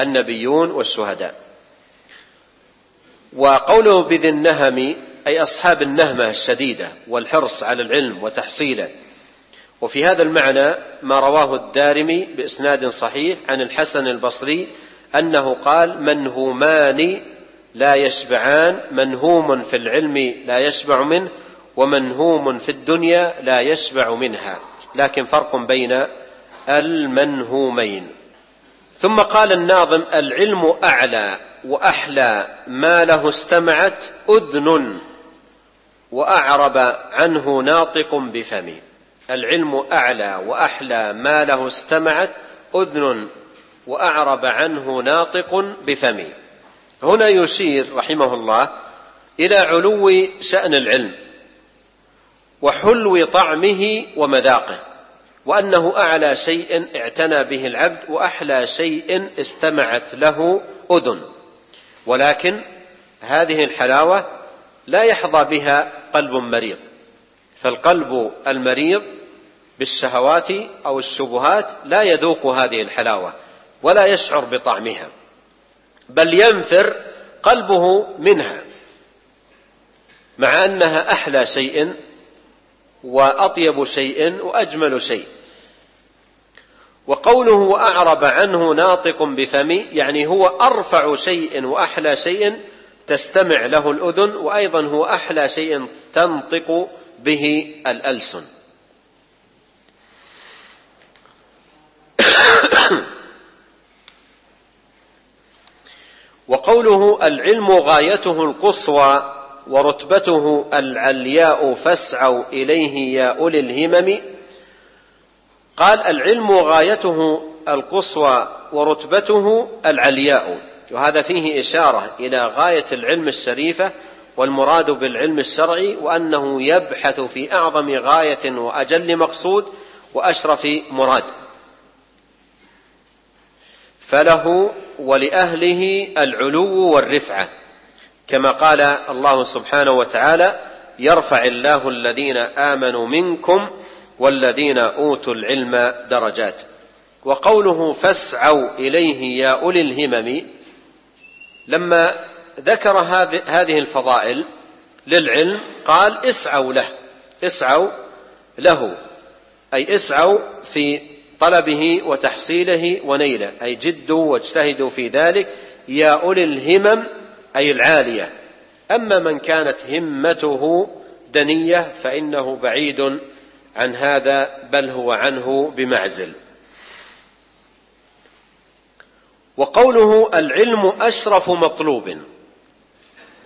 النبيون والشهداء. وقوله بذي النهم أي أصحاب النهمة الشديدة والحرص على العلم وتحصيله. وفي هذا المعنى ما رواه الدارمي بإسناد صحيح عن الحسن البصري أنه قال منهومان لا يشبعان منهوم في العلم لا يشبع منه ومنهوم في الدنيا لا يشبع منها. لكن فرق بين المنهومين. ثم قال الناظم العلم أعلى وأحلى ما له استمعت أذن وأعرب عنه ناطق بفمه العلم أعلى وأحلى ما له استمعت أذن وأعرب عنه ناطق بفمه هنا يشير رحمه الله إلى علو شأن العلم وحلو طعمه ومذاقه وأنه أعلى شيء اعتنى به العبد وأحلى شيء استمعت له أذن. ولكن هذه الحلاوة لا يحظى بها قلب مريض فالقلب المريض بالشهوات أو الشبهات لا يذوق هذه الحلاوة ولا يشعر بطعمها. بل ينفر قلبه منها مع أنها أحلى شيء وأطيب شيء وأجمل شيء. وقوله وأعرب عنه ناطق بفمي يعني هو أرفع شيء وأحلى شيء تستمع له الأذن وأيضا هو أحلى شيء تنطق به الألسن. وقوله العلم غايته القصوى ورتبته العلياء فاسعوا إليه يا أولي الهمم. قال العلم غايته القصوى ورتبته العلياء. وهذا فيه إشارة إلى غاية العلم الشريفة والمراد بالعلم الشرعي وأنه يبحث في أعظم غاية وأجل مقصود وأشرف مراد. فله ولأهله العلو والرفعة كما قال الله سبحانه وتعالى يرفع الله الذين آمنوا منكم والذين أوتوا العلم درجات. وقوله فاسعوا إليه يا أولي الهمم لما ذكر هذه الفضائل للعلم قال اسعوا له اسعوا له أي اسعوا في طلبه وتحصيله ونيله. أي جدوا واجتهدوا في ذلك. يا أولي الهمم أي العالية. أما من كانت همته دنية فإنه بعيد عن هذا بل هو عنه بمعزل. وقوله العلم أشرف مطلوب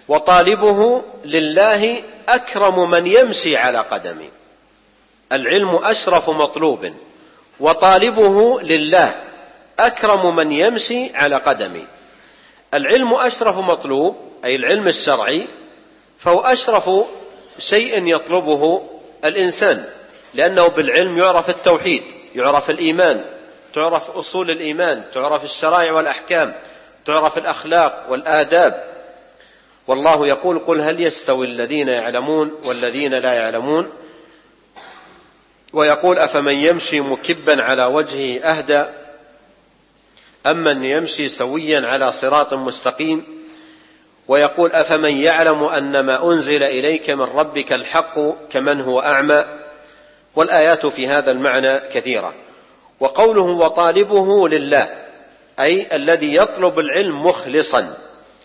وطالبه لله أكرم من يمشي على قدمه العلم أشرف مطلوب. وطالبه لله أكرم من يمشي على قدمه العلم أشرف مطلوب أي العلم الشرعي فهو أشرف شيء يطلبه الإنسان لأنه بالعلم يعرف التوحيد يعرف الإيمان تعرف أصول الإيمان تعرف الشرائع والأحكام تعرف الأخلاق والآداب. والله يقول قل هل يستوي الذين يعلمون والذين لا يعلمون؟ ويقول أفمن يمشي مكبا على وجهه أهدى أمن يمشي سويا على صراط مستقيم ويقول أفمن يعلم أن ما أنزل إليك من ربك الحق كمن هو أعمى والآيات في هذا المعنى كثيرة وقوله وطالبه لله أي الذي يطلب العلم مخلصا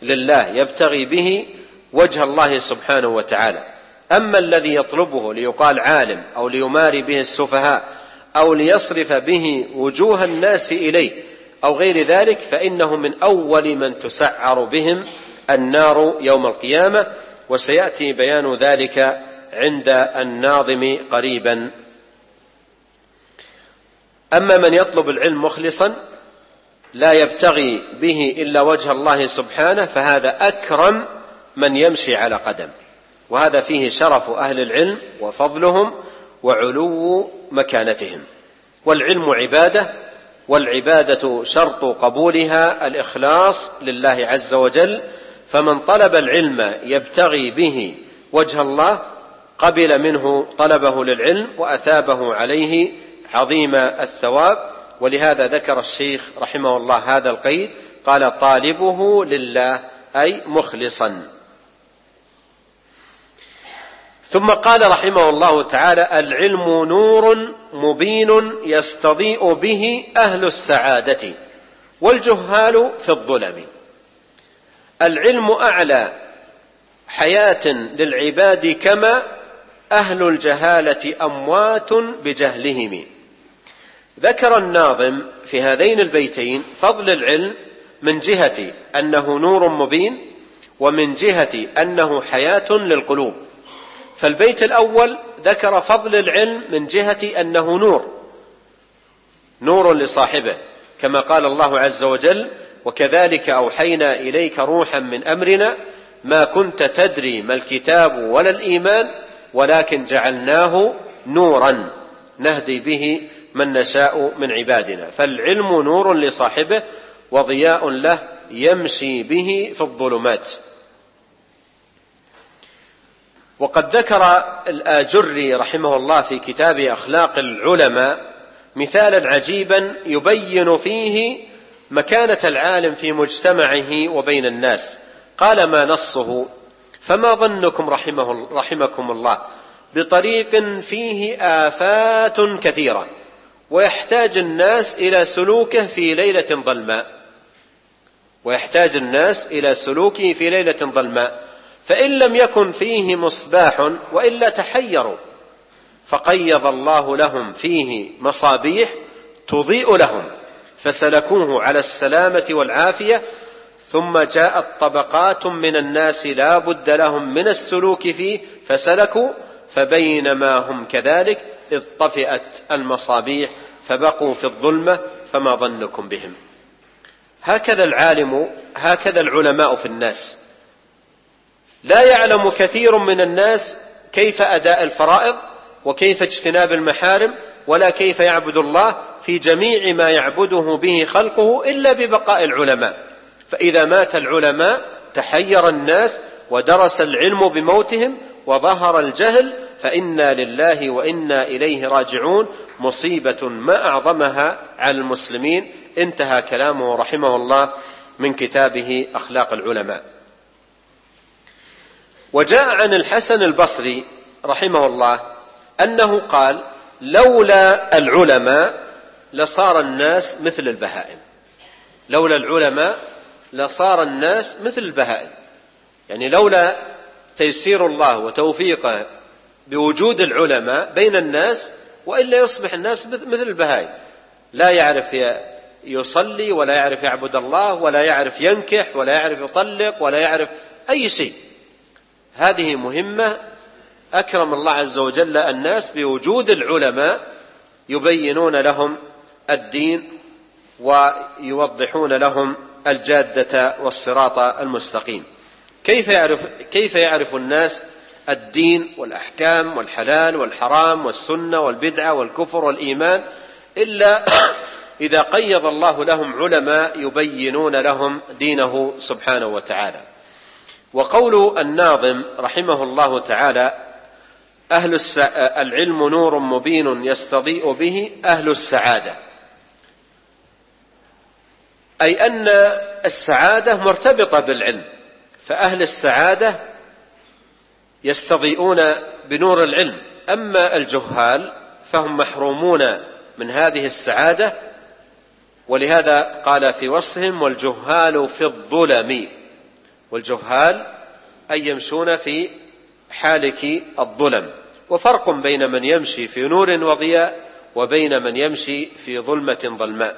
لله يبتغي به وجه الله سبحانه وتعالى أما الذي يطلبه ليقال عالم أو ليماري به السفهاء أو ليصرف به وجوه الناس إليه أو غير ذلك فإنه من أول من تسعر بهم النار يوم القيامة وسيأتي بيان ذلك عند الناظم قريبا. أما من يطلب العلم مخلصا لا يبتغي به إلا وجه الله سبحانه فهذا أكرم من يمشي على قدم. وهذا فيه شرف أهل العلم وفضلهم وعلو مكانتهم. والعلم عبادة والعبادة شرط قبولها الإخلاص لله عز وجل. فمن طلب العلم يبتغي به وجه الله قبل منه طلبه للعلم وأثابه عليه عظيم الثواب. ولهذا ذكر الشيخ رحمه الله هذا القيد قال طالبه لله أي مخلصا. ثم قال رحمه الله تعالى العلم نور مبين يستضيء به أهل السعادة والجهال في الظلم. العلم أعلى حياة للعباد كما أهل الجهالة أموات بجهلهم. ذكر الناظم في هذين البيتين فضل العلم من جهة أنه نور مبين ومن جهة أنه حياة للقلوب. فالبيت الأول ذكر فضل العلم من جهة أنه نور. نور لصاحبه كما قال الله عز وجل وكذلك أوحينا إليك روحا من أمرنا ما كنت تدري ما الكتاب ولا الإيمان ولكن جعلناه نورا نهدي به من نشاء من عبادنا. فالعلم نور لصاحبه وضياء له يمشي به في الظلمات. وقد ذكر الآجري رحمه الله في كتاب أخلاق العلماء مثالا عجيبا يبين فيه مكانة العالم في مجتمعه وبين الناس. قال ما نصه؟ فما ظنكم رحمه رحمكم الله؟ بطريق فيه آفات كثيرة ويحتاج الناس إلى سلوكه في ليلة ظلماء. ويحتاج الناس إلى سلوكه في ليلة ظلماء. فإن لم يكن فيه مصباح وإلا تحيروا فقيض الله لهم فيه مصابيح تضيء لهم فسلكوه على السلامة والعافية ثم جاءت طبقات من الناس لا بد لهم من السلوك فيه فسلكوا فبينما هم كذلك إذ طفئت المصابيح فبقوا في الظلمة فما ظنكم بهم. هكذا العالم هكذا العلماء في الناس. لا يعلم كثير من الناس كيف أداء الفرائض وكيف اجتناب المحارم ولا كيف يعبد الله في جميع ما يعبده به خلقه إلا ببقاء العلماء. فإذا مات العلماء تحير الناس ودرس العلم بموتهم وظهر الجهل فإنا لله وإنا إليه راجعون. مصيبة ما أعظمها على المسلمين. انتهى كلامه رحمه الله من كتابه أخلاق العلماء. وجاء عن الحسن البصري رحمه الله أنه قال لولا العلماء لصار الناس مثل البهائم. لولا العلماء لصار الناس مثل البهائم. يعني لولا تيسير الله وتوفيقه بوجود العلماء بين الناس وإلا يصبح الناس مثل البهائم. لا يعرف يصلي ولا يعرف يعبد الله ولا يعرف ينكح ولا يعرف يطلق ولا يعرف أي شيء. هذه مهمة. أكرم الله عز وجل الناس بوجود العلماء يبينون لهم الدين ويوضحون لهم الجادة والصراط المستقيم. كيف يعرف كيف يعرف الناس الدين والأحكام والحلال والحرام والسنة والبدعة والكفر والإيمان؟ إلا إذا قيض الله لهم علماء يبينون لهم دينه سبحانه وتعالى. وقول الناظم رحمه الله تعالى أهل العلم نور مبين يستضيء به أهل السعادة. أي أن السعادة مرتبطة بالعلم فأهل السعادة يستضيئون بنور العلم. أما الجهال فهم محرومون من هذه السعادة ولهذا قال في وصفهم والجهال في الظلم. والجهال أي يمشون في حالك الظلم. وفرق بين من يمشي في نور وضياء وبين من يمشي في ظلمة ظلماء.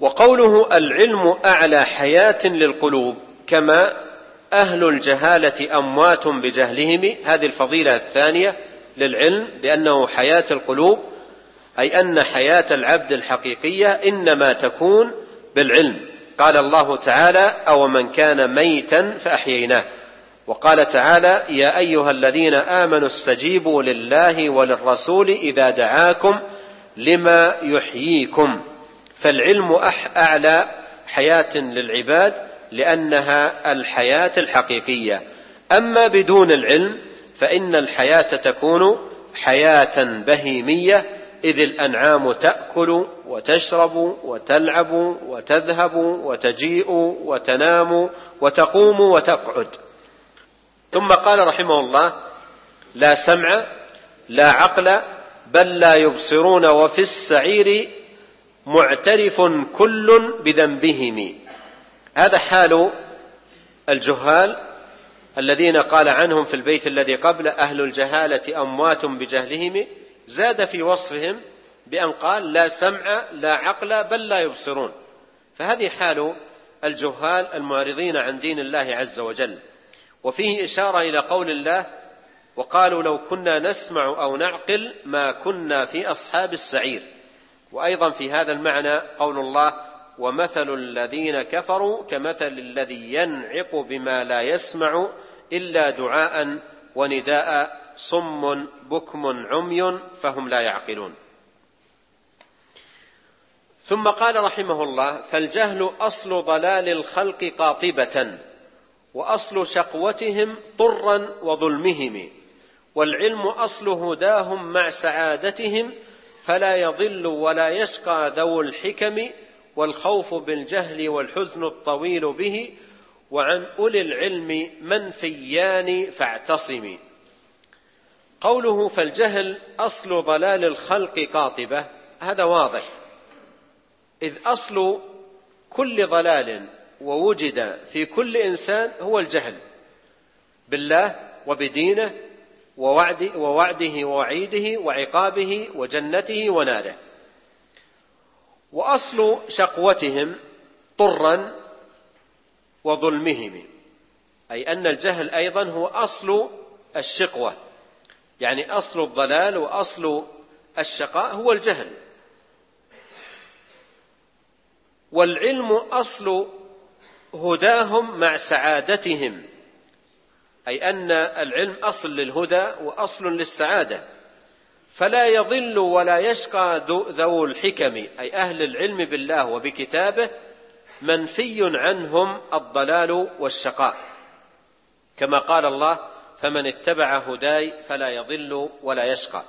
وقوله العلم أعلى حياة للقلوب كما أهل الجهالة أموات بجهلهم. هذه الفضيلة الثانية للعلم بأنه حياة القلوب أي أن حياة العبد الحقيقية إنما تكون بالعلم. قال الله تعالى أو من كان ميتا فأحييناه. وقال تعالى يا أيها الذين آمنوا استجيبوا لله وللرسول إذا دعاكم لما يحييكم. فالعلم أعلى حياة للعباد لأنها الحياة الحقيقية. أما بدون العلم فإن الحياة تكون حياة بهيمية إذ الأنعام تأكل وتشرب وتلعب وتذهب وتجيء وتنام وتقوم وتقعد. ثم قال رحمه الله لا سمع لا عقل بل لا يبصرون وفي السعير معترف كل بذنبهم. هذا حال الجهال الذين قال عنهم في البيت الذي قبل أهل الجهالة أموات بجهلهم. زاد في وصفهم بأن قال لا سمع لا عقل بل لا يبصرون. فهذه حال الجهال المعرضين عن دين الله عز وجل. وفيه إشارة إلى قول الله وقالوا لو كنا نسمع أو نعقل ما كنا في أصحاب السعير. وأيضا في هذا المعنى قول الله ومثل الذين كفروا كمثل الذي ينعق بما لا يسمع إلا دعاء ونداء صم بكم عمي فهم لا يعقلون. ثم قال رحمه الله فالجهل أصل ضلال الخلق قاطبة وأصل شقوتهم طرا وظلمهم والعلم أصل هداهم مع سعادتهم فلا يضل ولا يشقى ذو الحكم والخوف بالجهل والحزن الطويل به وعن أولي العلم منفيان فاعتصم. قوله فالجهل أصل ضلال الخلق قاطبة هذا واضح. إذ أصل كل ضلال ووجد في كل إنسان هو الجهل بالله وبدينه ووعد ووعده ووعيده وعقابه وجنته وناره. وأصل شقوتهم طرا وظلمهم أي أن الجهل أيضا هو أصل الشقوة. يعني أصل الضلال وأصل الشقاء هو الجهل. والعلم أصل هداهم مع سعادتهم أي أن العلم أصل للهدى وأصل للسعادة. فلا يضل ولا يشقى ذو الحكم أي أهل العلم بالله وبكتابه منفي عنهم الضلال والشقاء. كما قال الله فمن اتبع هداي فلا يضل ولا يشقى.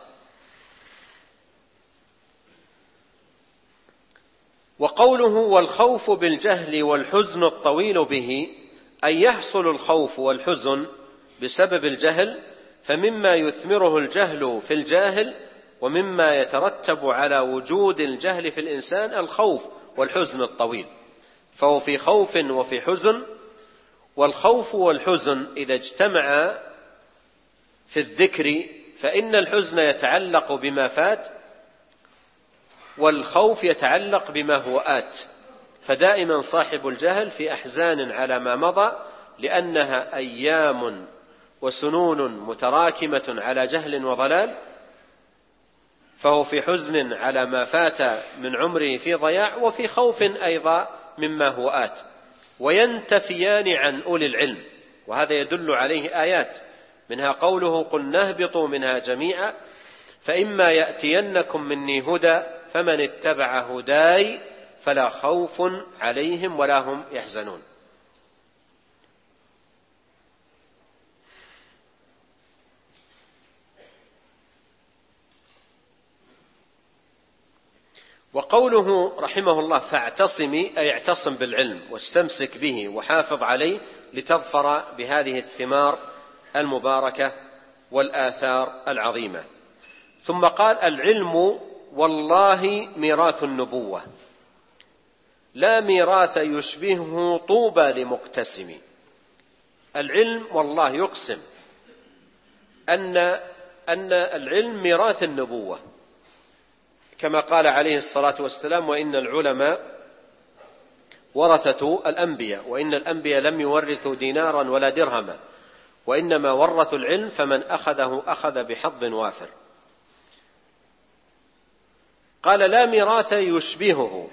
وقوله والخوف بالجهل والحزن الطويل به أي يحصل الخوف والحزن بسبب الجهل فمما يثمره الجهل في الجاهل ومما يترتب على وجود الجهل في الإنسان الخوف والحزن الطويل. فهو في خوف وفي حزن والخوف والحزن إذا اجتمعا في الذكر فإن الحزن يتعلق بما فات والخوف يتعلق بما هو آت. فدائما صاحب الجهل في أحزان على ما مضى لأنها أيام وسنون متراكمة على جهل وضلال فهو في حزن على ما فات من عمره في ضياع وفي خوف أيضا مما هو آت. وينتفيان عن أولي العلم وهذا يدل عليه آيات. منها قوله قل نهبطوا منها جميعا فإما يأتينكم مني هدى فمن اتبع هداي فلا خوف عليهم ولا هم يحزنون. وقوله رحمه الله فاعتصمي أي اعتصم بالعلم واستمسك به وحافظ عليه لتظفر بهذه الثمار المباركة والآثار العظيمة. ثم قال العلم والله ميراث النبوة. لا ميراث يشبهه طوبى لمقتسم. العلم والله يقسم. أن أن العلم ميراث النبوة. كما قال عليه الصلاة والسلام وإن العلماء ورثة الأنبياء وإن الأنبياء لم يورثوا دينارا ولا درهما. وإنما ورثوا العلم فمن أخذه أخذ بحظ وافر. قال لا ميراث يشبهه.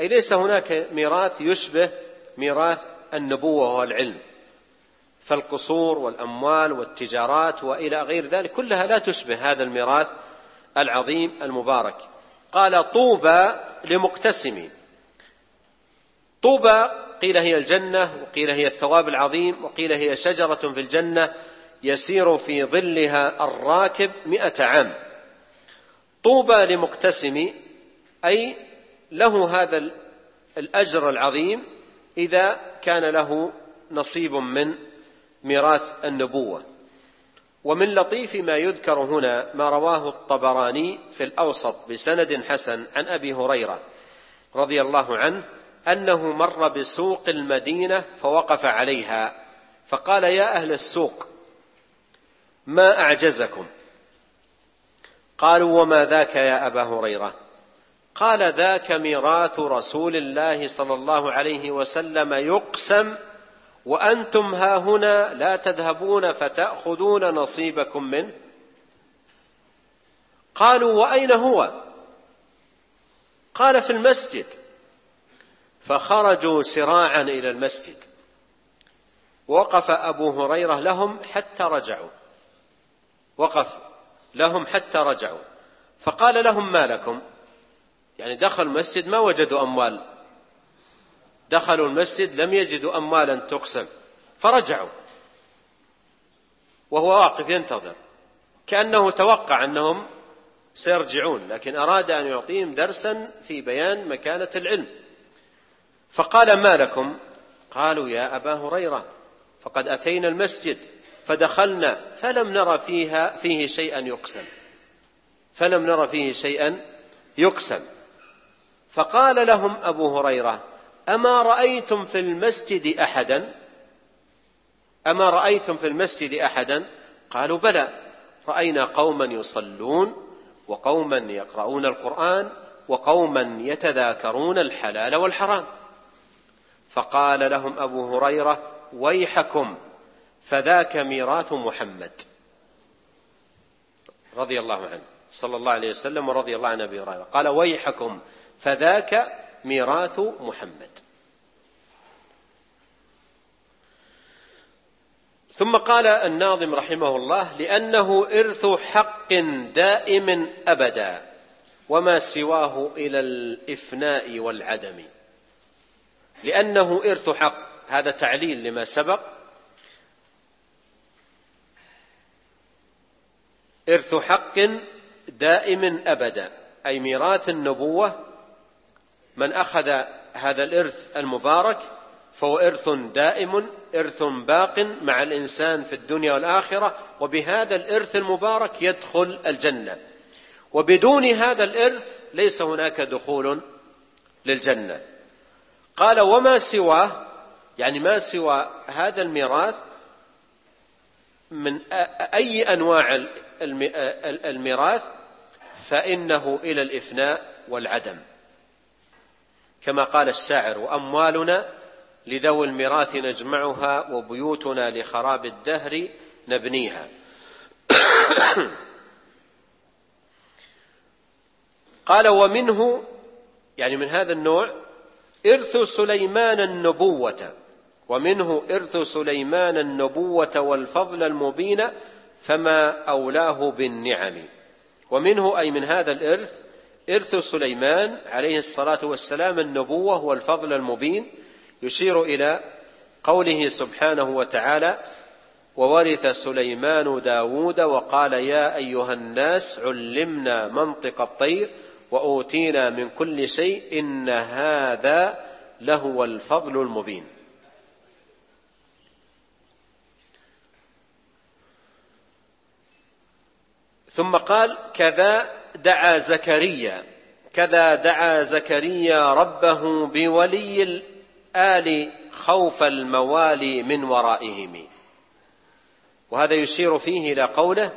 أي ليس هناك ميراث يشبه ميراث النبوة والعلم. فالقصور والأموال والتجارات وإلى غير ذلك كلها لا تشبه هذا الميراث العظيم المبارك. قال طوبى لمقتسم. طوبى قيل هي الجنة وقيل هي الثواب العظيم وقيل هي شجرة في الجنة يسير في ظلها الراكب مئة عام. طوبى لمقتسم أي له هذا الأجر العظيم إذا كان له نصيب من ميراث النبوة. ومن لطيف ما يذكر هنا ما رواه الطبراني في الأوسط بسند حسن عن أبي هريرة رضي الله عنه أنه مر بسوق المدينة فوقف عليها. فقال يا أهل السوق ما أعجزكم؟ قالوا وما ذاك يا أبا هريرة؟ قال ذاك ميراث رسول الله صلى الله عليه وسلم يقسم وأنتم ها هنا لا تذهبون فتأخذون نصيبكم منه. قالوا وأين هو؟ قال في المسجد. فخرجوا سراعا إلى المسجد. وقف أبو هريرة لهم حتى رجعوا. وقف لهم حتى رجعوا. فقال لهم ما لكم؟ يعني دخلوا المسجد ما وجدوا أموال. دخلوا المسجد لم يجدوا أموالا تقسم. فرجعوا. وهو واقف ينتظر. كأنه توقع أنهم سيرجعون لكن أراد أن يعطيهم درسا في بيان مكانة العلم. فقال ما لكم؟ قالوا يا أبا هريرة فقد أتينا المسجد فدخلنا فلم نرى فيها فيه شيئا يقسم. فلم نرى فيه شيئا يقسم. فقال لهم أبو هريرة أما رأيتم في المسجد أحدا؟ أما رأيتم في المسجد أحدا؟ قالوا بلى رأينا قوما يصلون وقوما يقرؤون القرآن وقوما يتذاكرون الحلال والحرام. فقال لهم أبو هريرة ويحكم فذاك ميراث محمد. رضي الله عنه صلى الله عليه وسلم ورضي الله عن أبي هريرة. قال ويحكم فذاك ميراث محمد. ثم قال الناظم رحمه الله لأنه إرث حق دائم أبدا وما سواه إلى الإفناء والعدم. لأنه إرث حق. هذا تعليل لما سبق. إرث حق دائم أبدا. أي ميراث النبوة. من أخذ هذا الإرث المبارك فهو إرث دائم إرث باق مع الإنسان في الدنيا والآخرة وبهذا الإرث المبارك يدخل الجنة. وبدون هذا الإرث ليس هناك دخول للجنة. قال وما سواه يعني ما سوى هذا الميراث من أي أنواع الميراث فإنه إلى الإفناء والعدم. كما قال الشاعر وأموالنا لذوي الميراث نجمعها وبيوتنا لخراب الدهر نبنيها. [coughs] قال ومنه يعني من هذا النوع إرث سليمان النبوة ومنه إرث سليمان النبوة والفضل المبين فما أولاه بالنعم. ومنه أي من هذا الإرث إرث سليمان عليه الصلاة والسلام النبوة والفضل المبين يشير إلى قوله سبحانه وتعالى وورث سليمان داود وقال يا أيها الناس علمنا منطق الطير وأوتينا من كل شيء إن هذا لهو الفضل المبين. ثم قال كذا دعا زكريا كذا دعا زكريا ربه بولي الآل خوف الموالي من ورائهم. وهذا يشير فيه إلى قوله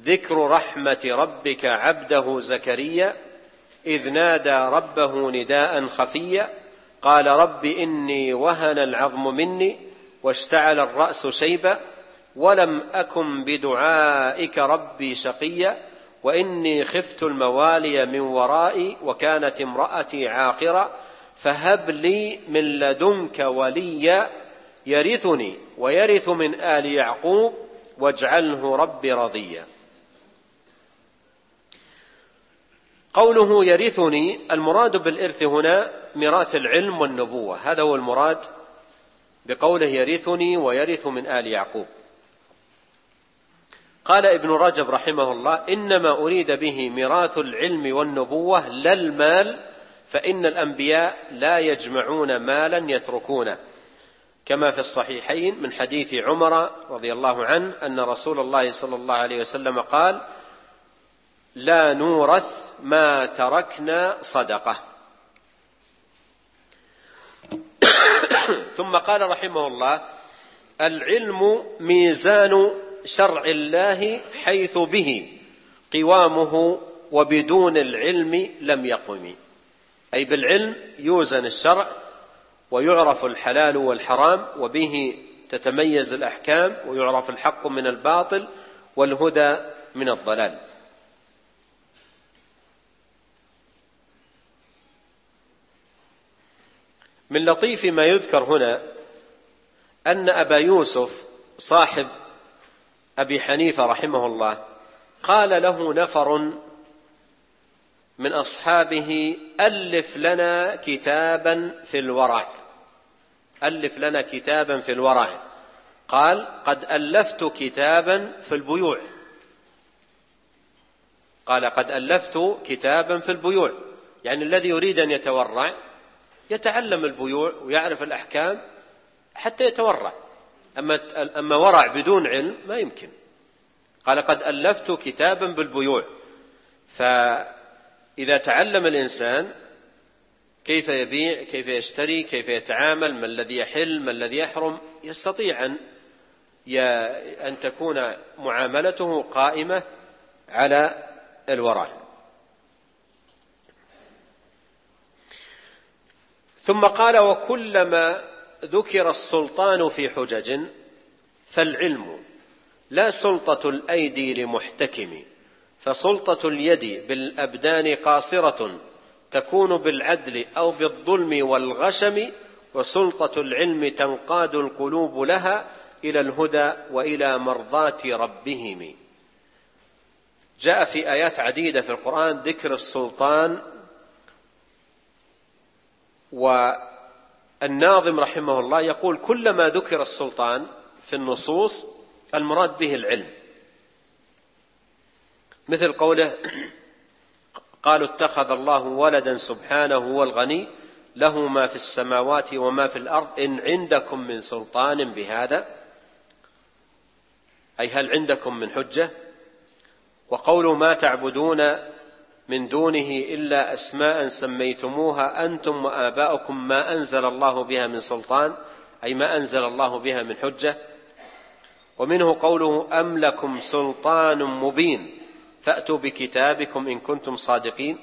ذكر رحمة ربك عبده زكريا إذ نادى ربه نداء خفيا قال رب إني وهن العظم مني واشتعل الرأس شيبا ولم أكن بدعائك ربي شقيا وإني خفت الموالي من ورائي وكانت امرأتي عاقرة فهب لي من لدنك وليا يرثني ويرث من آل يعقوب واجعله رب رضيا. قوله يرثني المراد بالإرث هنا ميراث العلم والنبوة. هذا هو المراد بقوله يرثني ويرث من آل يعقوب. قال ابن رجب رحمه الله إنما أريد به ميراث العلم والنبوة لا المال فإن الأنبياء لا يجمعون مالا يتركونه. كما في الصحيحين من حديث عمر رضي الله عنه أن رسول الله صلى الله عليه وسلم قال لا نورث ما تركنا صدقة. [coughs] ثم قال رحمه الله العلم ميزان شرع الله حيث به قوامه وبدون العلم لم يقم. أي بالعلم يوزن الشرع ويعرف الحلال والحرام وبه تتميز الأحكام ويعرف الحق من الباطل والهدى من الضلال. من لطيف ما يذكر هنا أن أبا يوسف صاحب أبي حنيفة رحمه الله قال له نفر من أصحابه ألف لنا كتابا في الورع. ألف لنا كتابا في الورع. قال قد ألفت كتابا في البيوع. قال قد ألفت كتابا في البيوع. يعني الذي يريد أن يتورع يتعلم البيوع ويعرف الأحكام حتى يتورع. أما أما ورع بدون علم ما يمكن. قال قد ألفت كتابا بالبيوع. فإذا تعلم الإنسان كيف يبيع كيف يشتري كيف يتعامل ما الذي يحل ما الذي يحرم يستطيع أن أن تكون معاملته قائمة على الورع. ثم قال وكلما ذكر السلطان في حجج فالعلم لا سلطة الأيدي لمحتكم فسلطة اليد بالأبدان قاصرة تكون بالعدل أو بالظلم والغشم وسلطة العلم تنقاد القلوب لها إلى الهدى وإلى مرضاة ربهم. جاء في آيات عديدة في القرآن ذكر السلطان والناظم رحمه الله يقول كلما ذكر السلطان في النصوص المراد به العلم. مثل قوله قالوا اتخذ الله ولدا سبحانه هو الغني له ما في السماوات وما في الأرض إن عندكم من سلطان بهذا أي هل عندكم من حجة؟ وقول ما تعبدون من دونه إلا أسماء سميتموها أنتم وآباؤكم ما أنزل الله بها من سلطان أي ما أنزل الله بها من حجة. ومنه قوله أم لكم سلطان مبين فأتوا بكتابكم إن كنتم صادقين.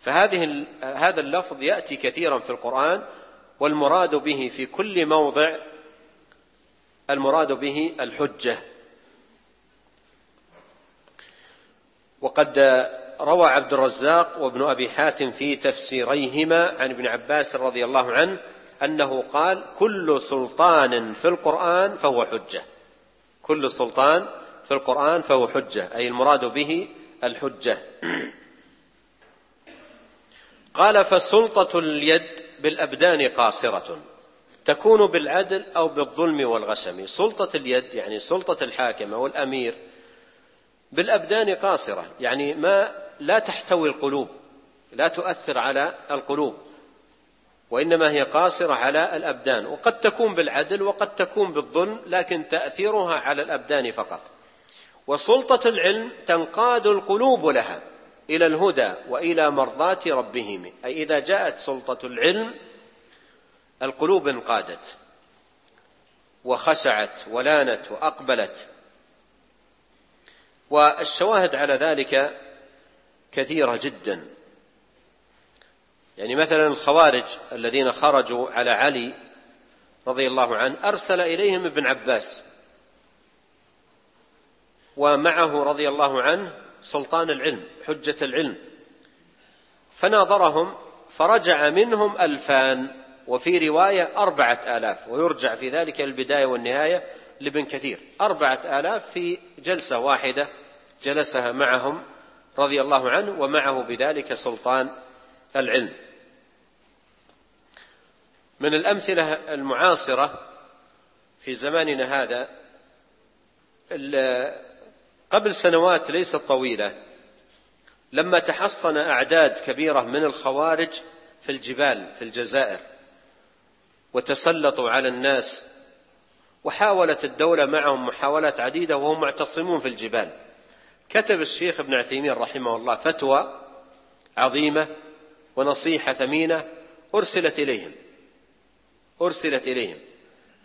فهذه هذا اللفظ يأتي كثيرا في القرآن والمراد به في كل موضع المراد به الحجة. وقد روى عبد الرزاق وابن أبي حاتم في تفسيريهما عن ابن عباس رضي الله عنه أنه قال كل سلطان في القرآن فهو حجة. كل سلطان في القرآن فهو حجة أي المراد به الحجة. [clears throat] قال فسلطة اليد بالأبدان قاصرة تكون بالعدل أو بالظلم والغشم. سلطة اليد يعني سلطة الحاكم أو الأمير بالأبدان قاصرة يعني ما لا تحتوي القلوب لا تؤثر على القلوب وإنما هي قاصرة على الأبدان وقد تكون بالعدل وقد تكون بالظلم لكن تأثيرها على الأبدان فقط. وسلطة العلم تنقاد القلوب لها إلى الهدى وإلى مرضاة ربهم أي إذا جاءت سلطة العلم القلوب انقادت وخشعت ولانت وأقبلت. والشواهد على ذلك كثيرة جدا. يعني مثلا الخوارج الذين خرجوا على علي رضي الله عنه أرسل إليهم ابن عباس ومعه رضي الله عنه سلطان العلم حجة العلم. فناظرهم فرجع منهم ألفان وفي رواية أربعة آلاف ويرجع في ذلك البداية والنهاية لابن كثير. أربعة آلاف في جلسة واحدة جلسها معهم رضي الله عنه ومعه بذلك سلطان العلم. من الأمثلة المعاصرة في زماننا هذا قبل سنوات ليست طويلة لما تحصن أعداد كبيرة من الخوارج في الجبال في الجزائر وتسلطوا على الناس وحاولت الدولة معهم محاولات عديدة وهم معتصمون في الجبال. كتب الشيخ ابن عثيمين رحمه الله فتوى عظيمة ونصيحة ثمينة أرسلت إليهم أرسلت إليهم.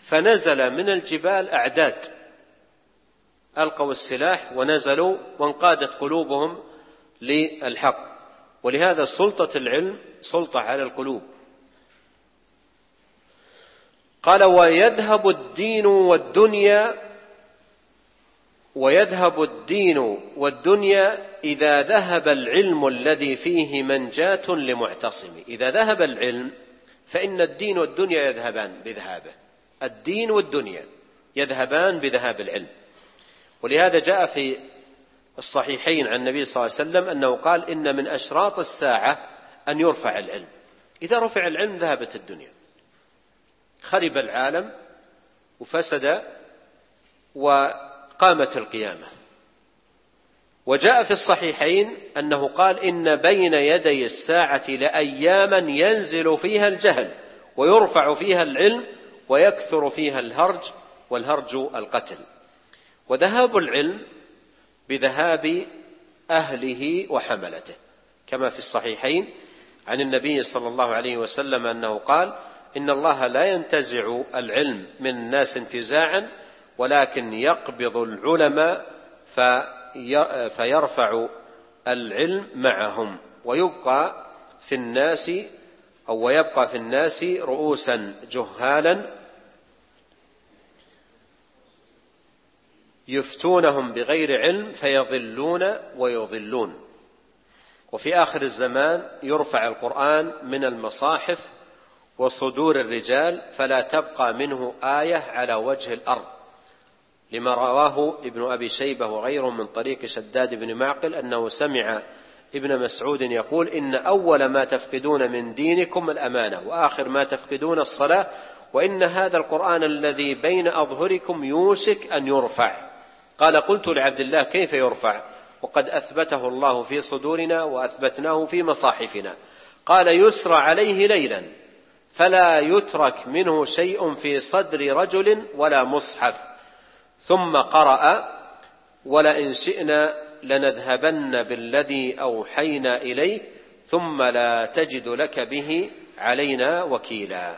فنزل من الجبال أعداد ألقوا السلاح ونزلوا وانقادت قلوبهم للحق. ولهذا سلطة العلم سلطة على القلوب. قال ويذهب الدين والدنيا ويذهب الدين والدنيا إذا ذهب العلم الذي فيه منجاة لمعتصم. إذا ذهب العلم فإن الدين والدنيا يذهبان بذهابه. الدين والدنيا يذهبان بذهاب العلم. ولهذا جاء في الصحيحين عن النبي صلى الله عليه وسلم أنه قال إن من أشراط الساعة أن يرفع العلم. إذا رفع العلم ذهبت الدنيا. خرب العالم وفسد وقامت القيامة. وجاء في الصحيحين أنه قال إن بين يدي الساعة لأياما ينزل فيها الجهل ويرفع فيها العلم ويكثر فيها الهرج والهرج القتل. وذهاب العلم بذهاب أهله وحملته كما في الصحيحين عن النبي صلى الله عليه وسلم أنه قال إن الله لا ينتزع العلم من الناس انتزاعا ولكن يقبض العلماء فيرفع العلم معهم ويبقى في الناس أو ويبقى في الناس رؤوسا جهالا يفتونهم بغير علم فيضلون ويضلون. وفي آخر الزمان يرفع القرآن من المصاحف وصدور الرجال فلا تبقى منه آية على وجه الأرض. لما رواه ابن أبي شيبة وغيره من طريق شداد بن معقل أنه سمع ابن مسعود يقول إن أول ما تفقدون من دينكم الأمانة وآخر ما تفقدون الصلاة وإن هذا القرآن الذي بين أظهركم يوشك أن يرفع. قال قلت لعبد الله كيف يرفع؟ وقد أثبته الله في صدورنا وأثبتناه في مصاحفنا. قال يسرى عليه ليلا. فلا يترك منه شيء في صدر رجل ولا مصحف. ثم قرأ ولئن شئنا لنذهبن بالذي أوحينا إليه ثم لا تجد لك به علينا وكيلا.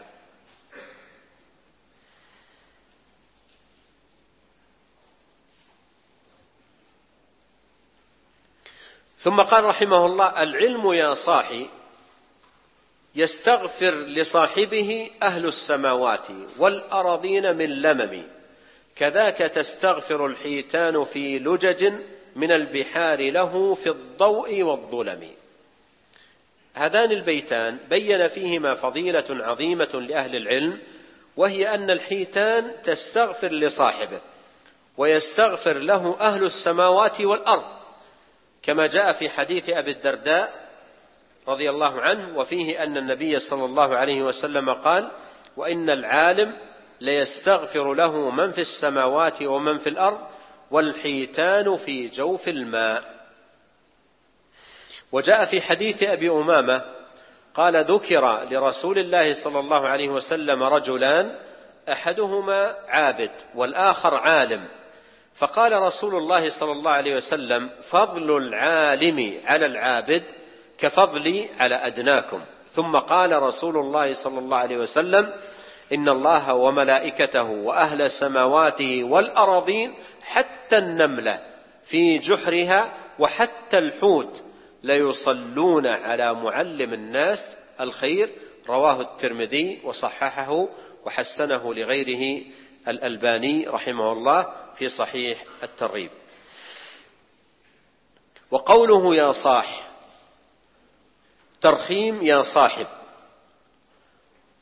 ثم قال رحمه الله العلم يا صاحي يستغفر لصاحبه أهل السماوات والأرضين من لمم كذاك تستغفر الحيتان في لجج من البحار له في الضوء والظلم. هذان البيتان بين فيهما فضيلة عظيمة لأهل العلم وهي أن الحيتان تستغفر لصاحبه ويستغفر له أهل السماوات والأرض. كما جاء في حديث أبي الدرداء رضي الله عنه وفيه أن النبي صلى الله عليه وسلم قال وإن العالم ليستغفر له من في السماوات ومن في الأرض والحيتان في جوف الماء. وجاء في حديث أبي أمامة قال ذكر لرسول الله صلى الله عليه وسلم رجلان أحدهما عابد والآخر عالم. فقال رسول الله صلى الله عليه وسلم فضل العالم على العابد كفضلي على أدناكم. ثم قال رسول الله صلى الله عليه وسلم إن الله وملائكته وأهل سماواته والأراضين حتى النملة في جحرها وحتى الحوت ليصلون على معلم الناس الخير رواه الترمذي وصححه وحسنه لغيره الألباني رحمه الله في صحيح الترغيب. وقوله يا صاح ترخيم يا صاحب.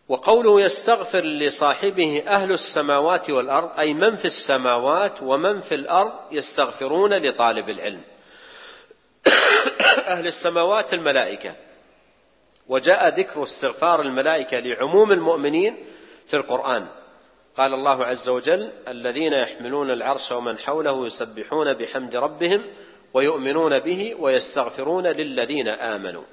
وقوله يستغفر لصاحبه أهل السماوات والأرض أي من في السماوات ومن في الأرض يستغفرون لطالب العلم. [coughs] أهل السماوات الملائكة. وجاء ذكر استغفار الملائكة لعموم المؤمنين في القرآن. قال الله عز وجل الذين يحملون العرش ومن حوله يسبحون بحمد ربهم ويؤمنون به ويستغفرون للذين آمنوا.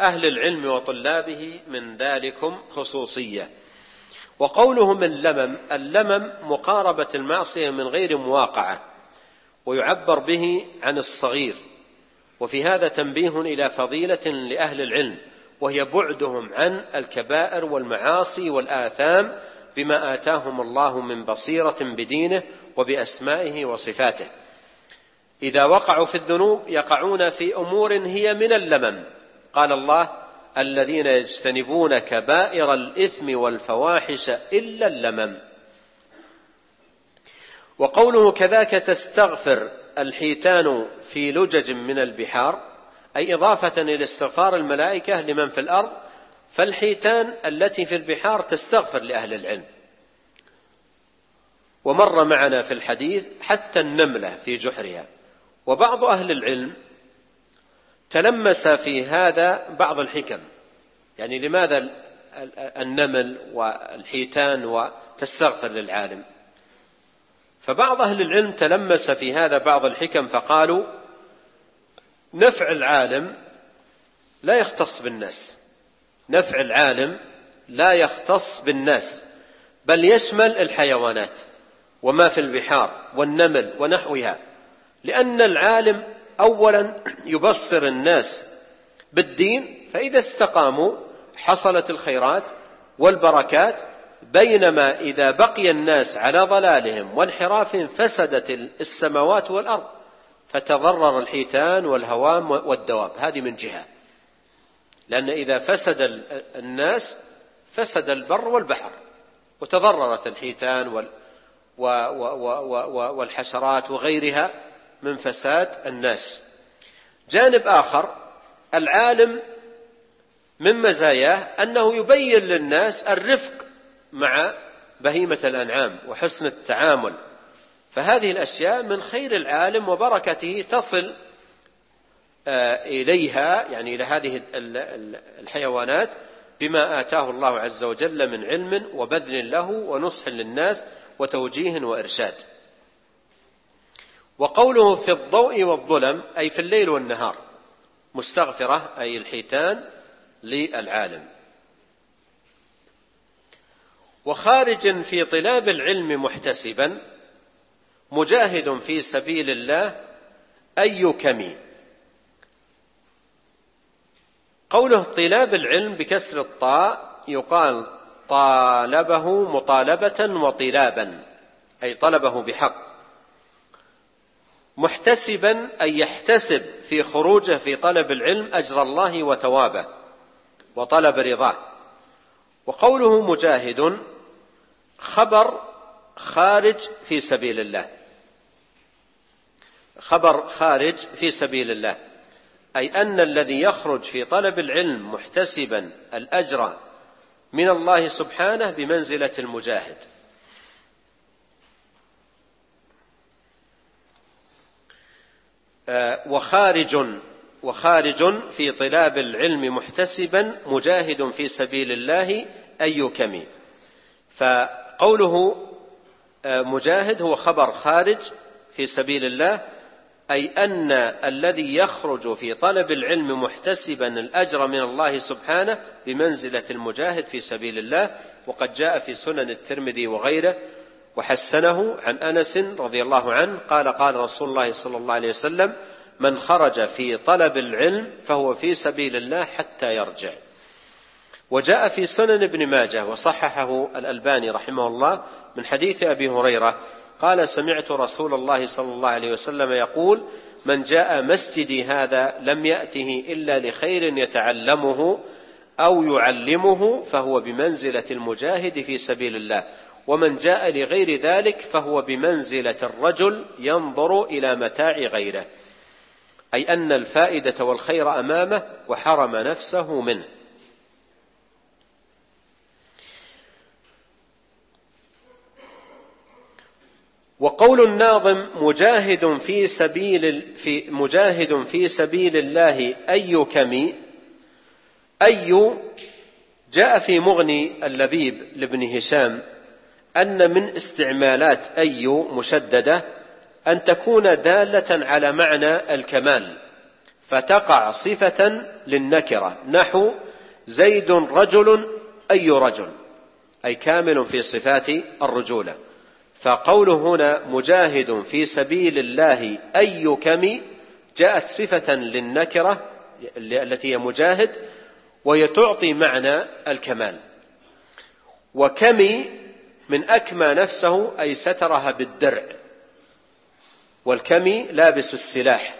ولأهل العلم وطلابه من ذلكم خصوصية. وقوله من لمم اللمم مقاربة المعصية من غير مواقعة ويعبر به عن الصغير. وفي هذا تنبيه إلى فضيلة لأهل العلم وهي بعدهم عن الكبائر والمعاصي والآثام بما آتاهم الله من بصيرة بدينه وبأسمائه وصفاته. إذا وقعوا في الذنوب يقعون في أمور هي من اللمم. قال الله الذين يجتنبون كبائر الإثم والفواحش إلا اللمم. وقوله كذاك تستغفر الحيتان في لجج من البحار أي إضافة إلى استغفار الملائكة لمن في الأرض فالحيتان التي في البحار تستغفر لأهل العلم. ومر معنا في الحديث حتى النملة في جحرها. وبعض أهل العلم تلمس في هذا بعض الحكم. يعني لماذا النمل والحيتان وتستغفر للعالم؟ فبعض أهل العلم تلمس في هذا بعض الحكم فقالوا نفع العالم لا يختص بالناس. نفع العالم لا يختص بالناس بل يشمل الحيوانات وما في البحار والنمل ونحوها لأن العالم أولا يبصر الناس بالدين فإذا استقاموا حصلت الخيرات والبركات بينما إذا بقي الناس على ضلالهم وانحرافهم فسدت السماوات والأرض فتضرر الحيتان والهوام والدواب. هذه من جهة. لأن إذا فسد الناس فسد البر والبحر وتضررت الحيتان والحشرات وغيرها من فساد الناس. جانب آخر العالم من مزاياه أنه يبين للناس الرفق مع بهيمة الأنعام وحسن التعامل. فهذه الأشياء من خير العالم وبركته تصل آه، إليها يعني إلى هذه الحيوانات بما آتاه الله عز وجل من علم وبذل له ونصح للناس وتوجيه وإرشاد. وقوله في الضوء والظلم أي في الليل والنهار. مستغفرة أي الحيتان للعالم. وخارج في طلاب العلم محتسبا مجاهد في سبيل الله أي كمي قوله طلاب العلم بكسر الطاء يقال طالبه مطالبة وطلابا أي طلبه بحق. محتسبا أي يحتسب في خروجه في طلب العلم أجر الله وثوابه وطلب رضاه. وقوله مجاهد خبر خارج في سبيل الله. خبر خارج في سبيل الله. أي أن الذي يخرج في طلب العلم محتسبا الأجر من الله سبحانه بمنزلة المجاهد. وخارج وخارج في طلاب العلم محتسبا مجاهد في سبيل الله أي كمي فقوله آه، مجاهد هو خبر خارج في سبيل الله أي أن الذي يخرج في طلب العلم محتسبا الأجر من الله سبحانه بمنزلة المجاهد في سبيل الله وقد جاء في سنن الترمذي وغيره وحسنه عن أنس رضي الله عنه قال قال رسول الله صلى الله عليه وسلم من خرج في طلب العلم فهو في سبيل الله حتى يرجع. وجاء في سنن ابن ماجه وصححه الألباني رحمه الله من حديث أبي هريرة قال سمعت رسول الله صلى الله عليه وسلم يقول من جاء مسجدي هذا لم يأته إلا لخير يتعلمه أو يعلمه فهو بمنزلة المجاهد في سبيل الله. ومن جاء لغير ذلك فهو بمنزلة الرجل ينظر إلى متاع غيره أي أن الفائدة والخير أمامه وحرم نفسه منه. وقول الناظم مجاهد في سبيل في مجاهد في سبيل الله أي كمي أي جاء في مغني اللبيب لابن هشام أن من استعمالات أي مشددة أن تكون دالة على معنى الكمال فتقع صفة للنكرة. نحو زيد رجل أي رجل أي كامل في صفات الرجولة. فقوله هنا مجاهد في سبيل الله أي كم جاءت صفة للنكرة التي هي مجاهد وهي تعطي معنى الكمال. وكمي من أكمى نفسه أي سترها بالدرع. والكمي لابس السلاح.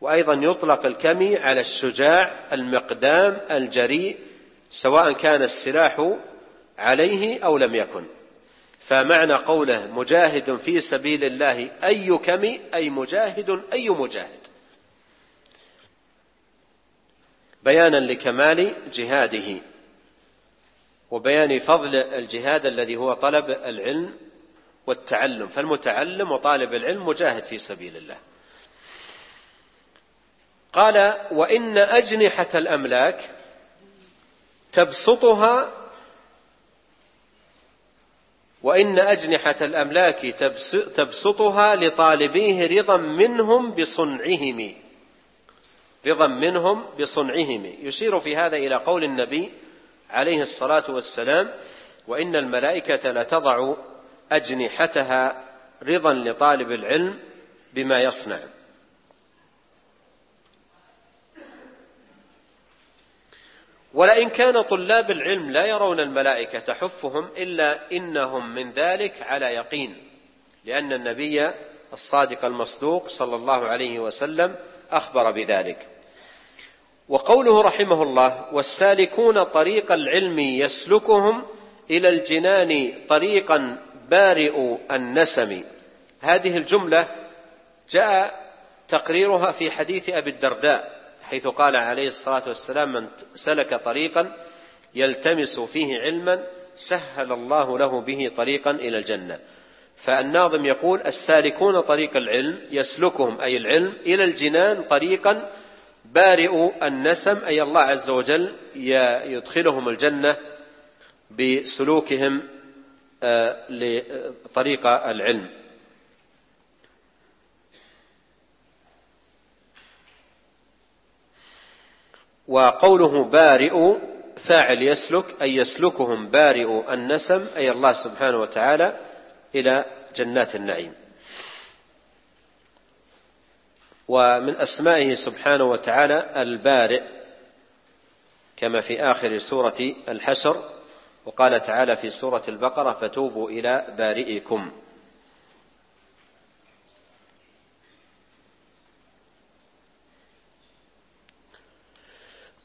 وأيضا يطلق الكمي على الشجاع المقدام الجريء سواء كان السلاح عليه أو لم يكن. فمعنى قوله مجاهد في سبيل الله أي كمي أي مجاهد أي مجاهد. بيانا لكمال جهاده. وبيان فضل الجهاد الذي هو طلب العلم والتعلم. فالمتعلم وطالب العلم مجاهد في سبيل الله. قال وإن أجنحة الأملاك تبسطها وإن أجنحة الأملاك تبسطها لطالبيه رضا منهم بصنعهم. رضا منهم بصنعهم. يشير في هذا إلى قول النبي عليه الصلاة والسلام وإن الملائكة لتضع أجنحتها رضا لطالب العلم بما يصنع. ولئن كان طلاب العلم لا يرون الملائكة تحفهم إلا إنهم من ذلك على يقين لأن النبي الصادق المصدوق صلى الله عليه وسلم أخبر بذلك. وقوله رحمه الله والسالكون طريق العلم يسلكهم إلى الجنان طريقا بارئ النسم. هذه الجملة جاء تقريرها في حديث أبي الدرداء حيث قال عليه الصلاة والسلام من سلك طريقا يلتمس فيه علما سهل الله له به طريقا إلى الجنة. فالناظم يقول السالكون طريق العلم يسلكهم أي العلم إلى الجنان طريقا بارئ النسم أي الله عز وجل يدخلهم الجنة بسلوكهم آه، لطريق العلم. وقوله بارئ فاعل يسلك أي يسلكهم بارئ النسم أي الله سبحانه وتعالى إلى جنات النعيم. ومن أسمائه سبحانه وتعالى البارئ كما في آخر سورة الحشر وقال تعالى في سورة البقرة فتوبوا إلى بارئكم.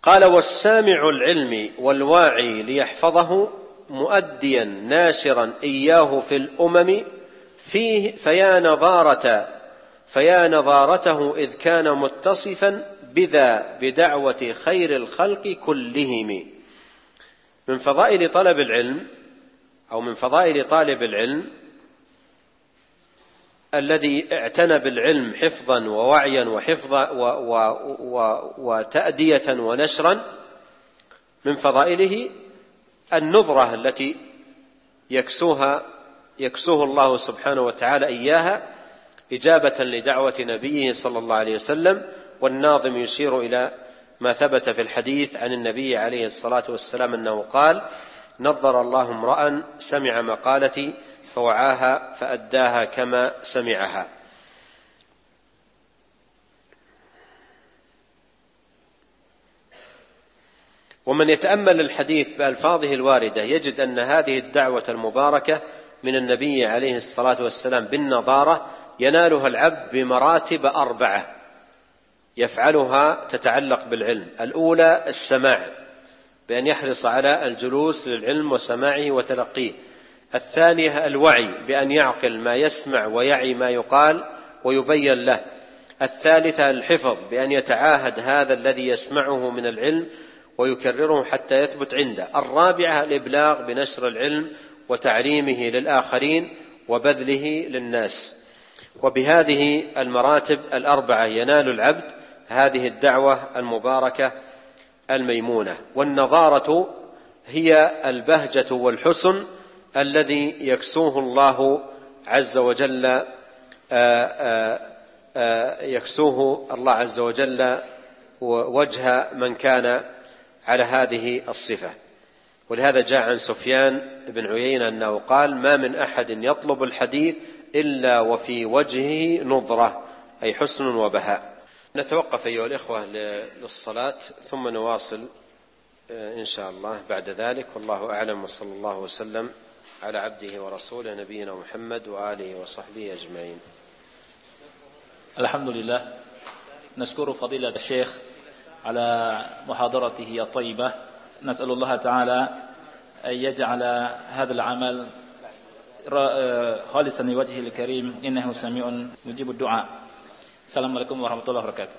قال والسامع العلم والواعي ليحفظه مؤديا ناشرا إياه في الأمم فيه فيا نظارة فيا نظارته إذ كان متصفا بذا بدعوة خير الخلق كلهم. من فضائل طلب العلم أو من فضائل طالب العلم الذي اعتنى بالعلم حفظا ووعيا وحفظا و و و وتأدية ونشرا من فضائله النظرة التي يكسوها يكسوه الله سبحانه وتعالى إياها إجابة لدعوة نبيه صلى الله عليه وسلم والناظم يشير إلى ما ثبت في الحديث عن النبي عليه الصلاة والسلام أنه قال نظر الله امرأ سمع مقالتي فوعاها فأداها كما سمعها. ومن يتأمل الحديث بألفاظه الواردة يجد أن هذه الدعوة المباركة من النبي عليه الصلاة والسلام بالنظارة ينالها العبد بمراتب أربعة يفعلها تتعلق بالعلم. الأولى السماع بأن يحرص على الجلوس للعلم وسماعه وتلقيه. الثانية الوعي بأن يعقل ما يسمع ويعي ما يقال ويبين له. الثالثة الحفظ بأن يتعاهد هذا الذي يسمعه من العلم ويكرره حتى يثبت عنده. الرابعة الإبلاغ بنشر العلم وتعليمه للآخرين وبذله للناس. وبهذه المراتب الأربعة ينال العبد هذه الدعوة المباركة الميمونة. والنظارة هي البهجة والحسن الذي يكسوه الله عز وجل آآ آآ آآ يكسوه الله عز وجل وجه من كان على هذه الصفة. ولهذا جاء عن سفيان بن عيينة أنه قال ما من أحد يطلب الحديث إلا وفي وجهه نظرة أي حسن وبهاء. نتوقف أيها الإخوة للصلاة ثم نواصل إن شاء الله بعد ذلك. والله أعلم وصلى الله وسلم على عبده ورسوله نبينا محمد وآله وصحبه أجمعين.
الحمد لله. نشكر فضيلة الشيخ على محاضرته الطيبة. نسأل الله تعالى أن يجعل هذا العمل خالصا لوجهه الكريم إنه سميع مجيب الدعاء. السلام عليكم ورحمة الله وبركاته.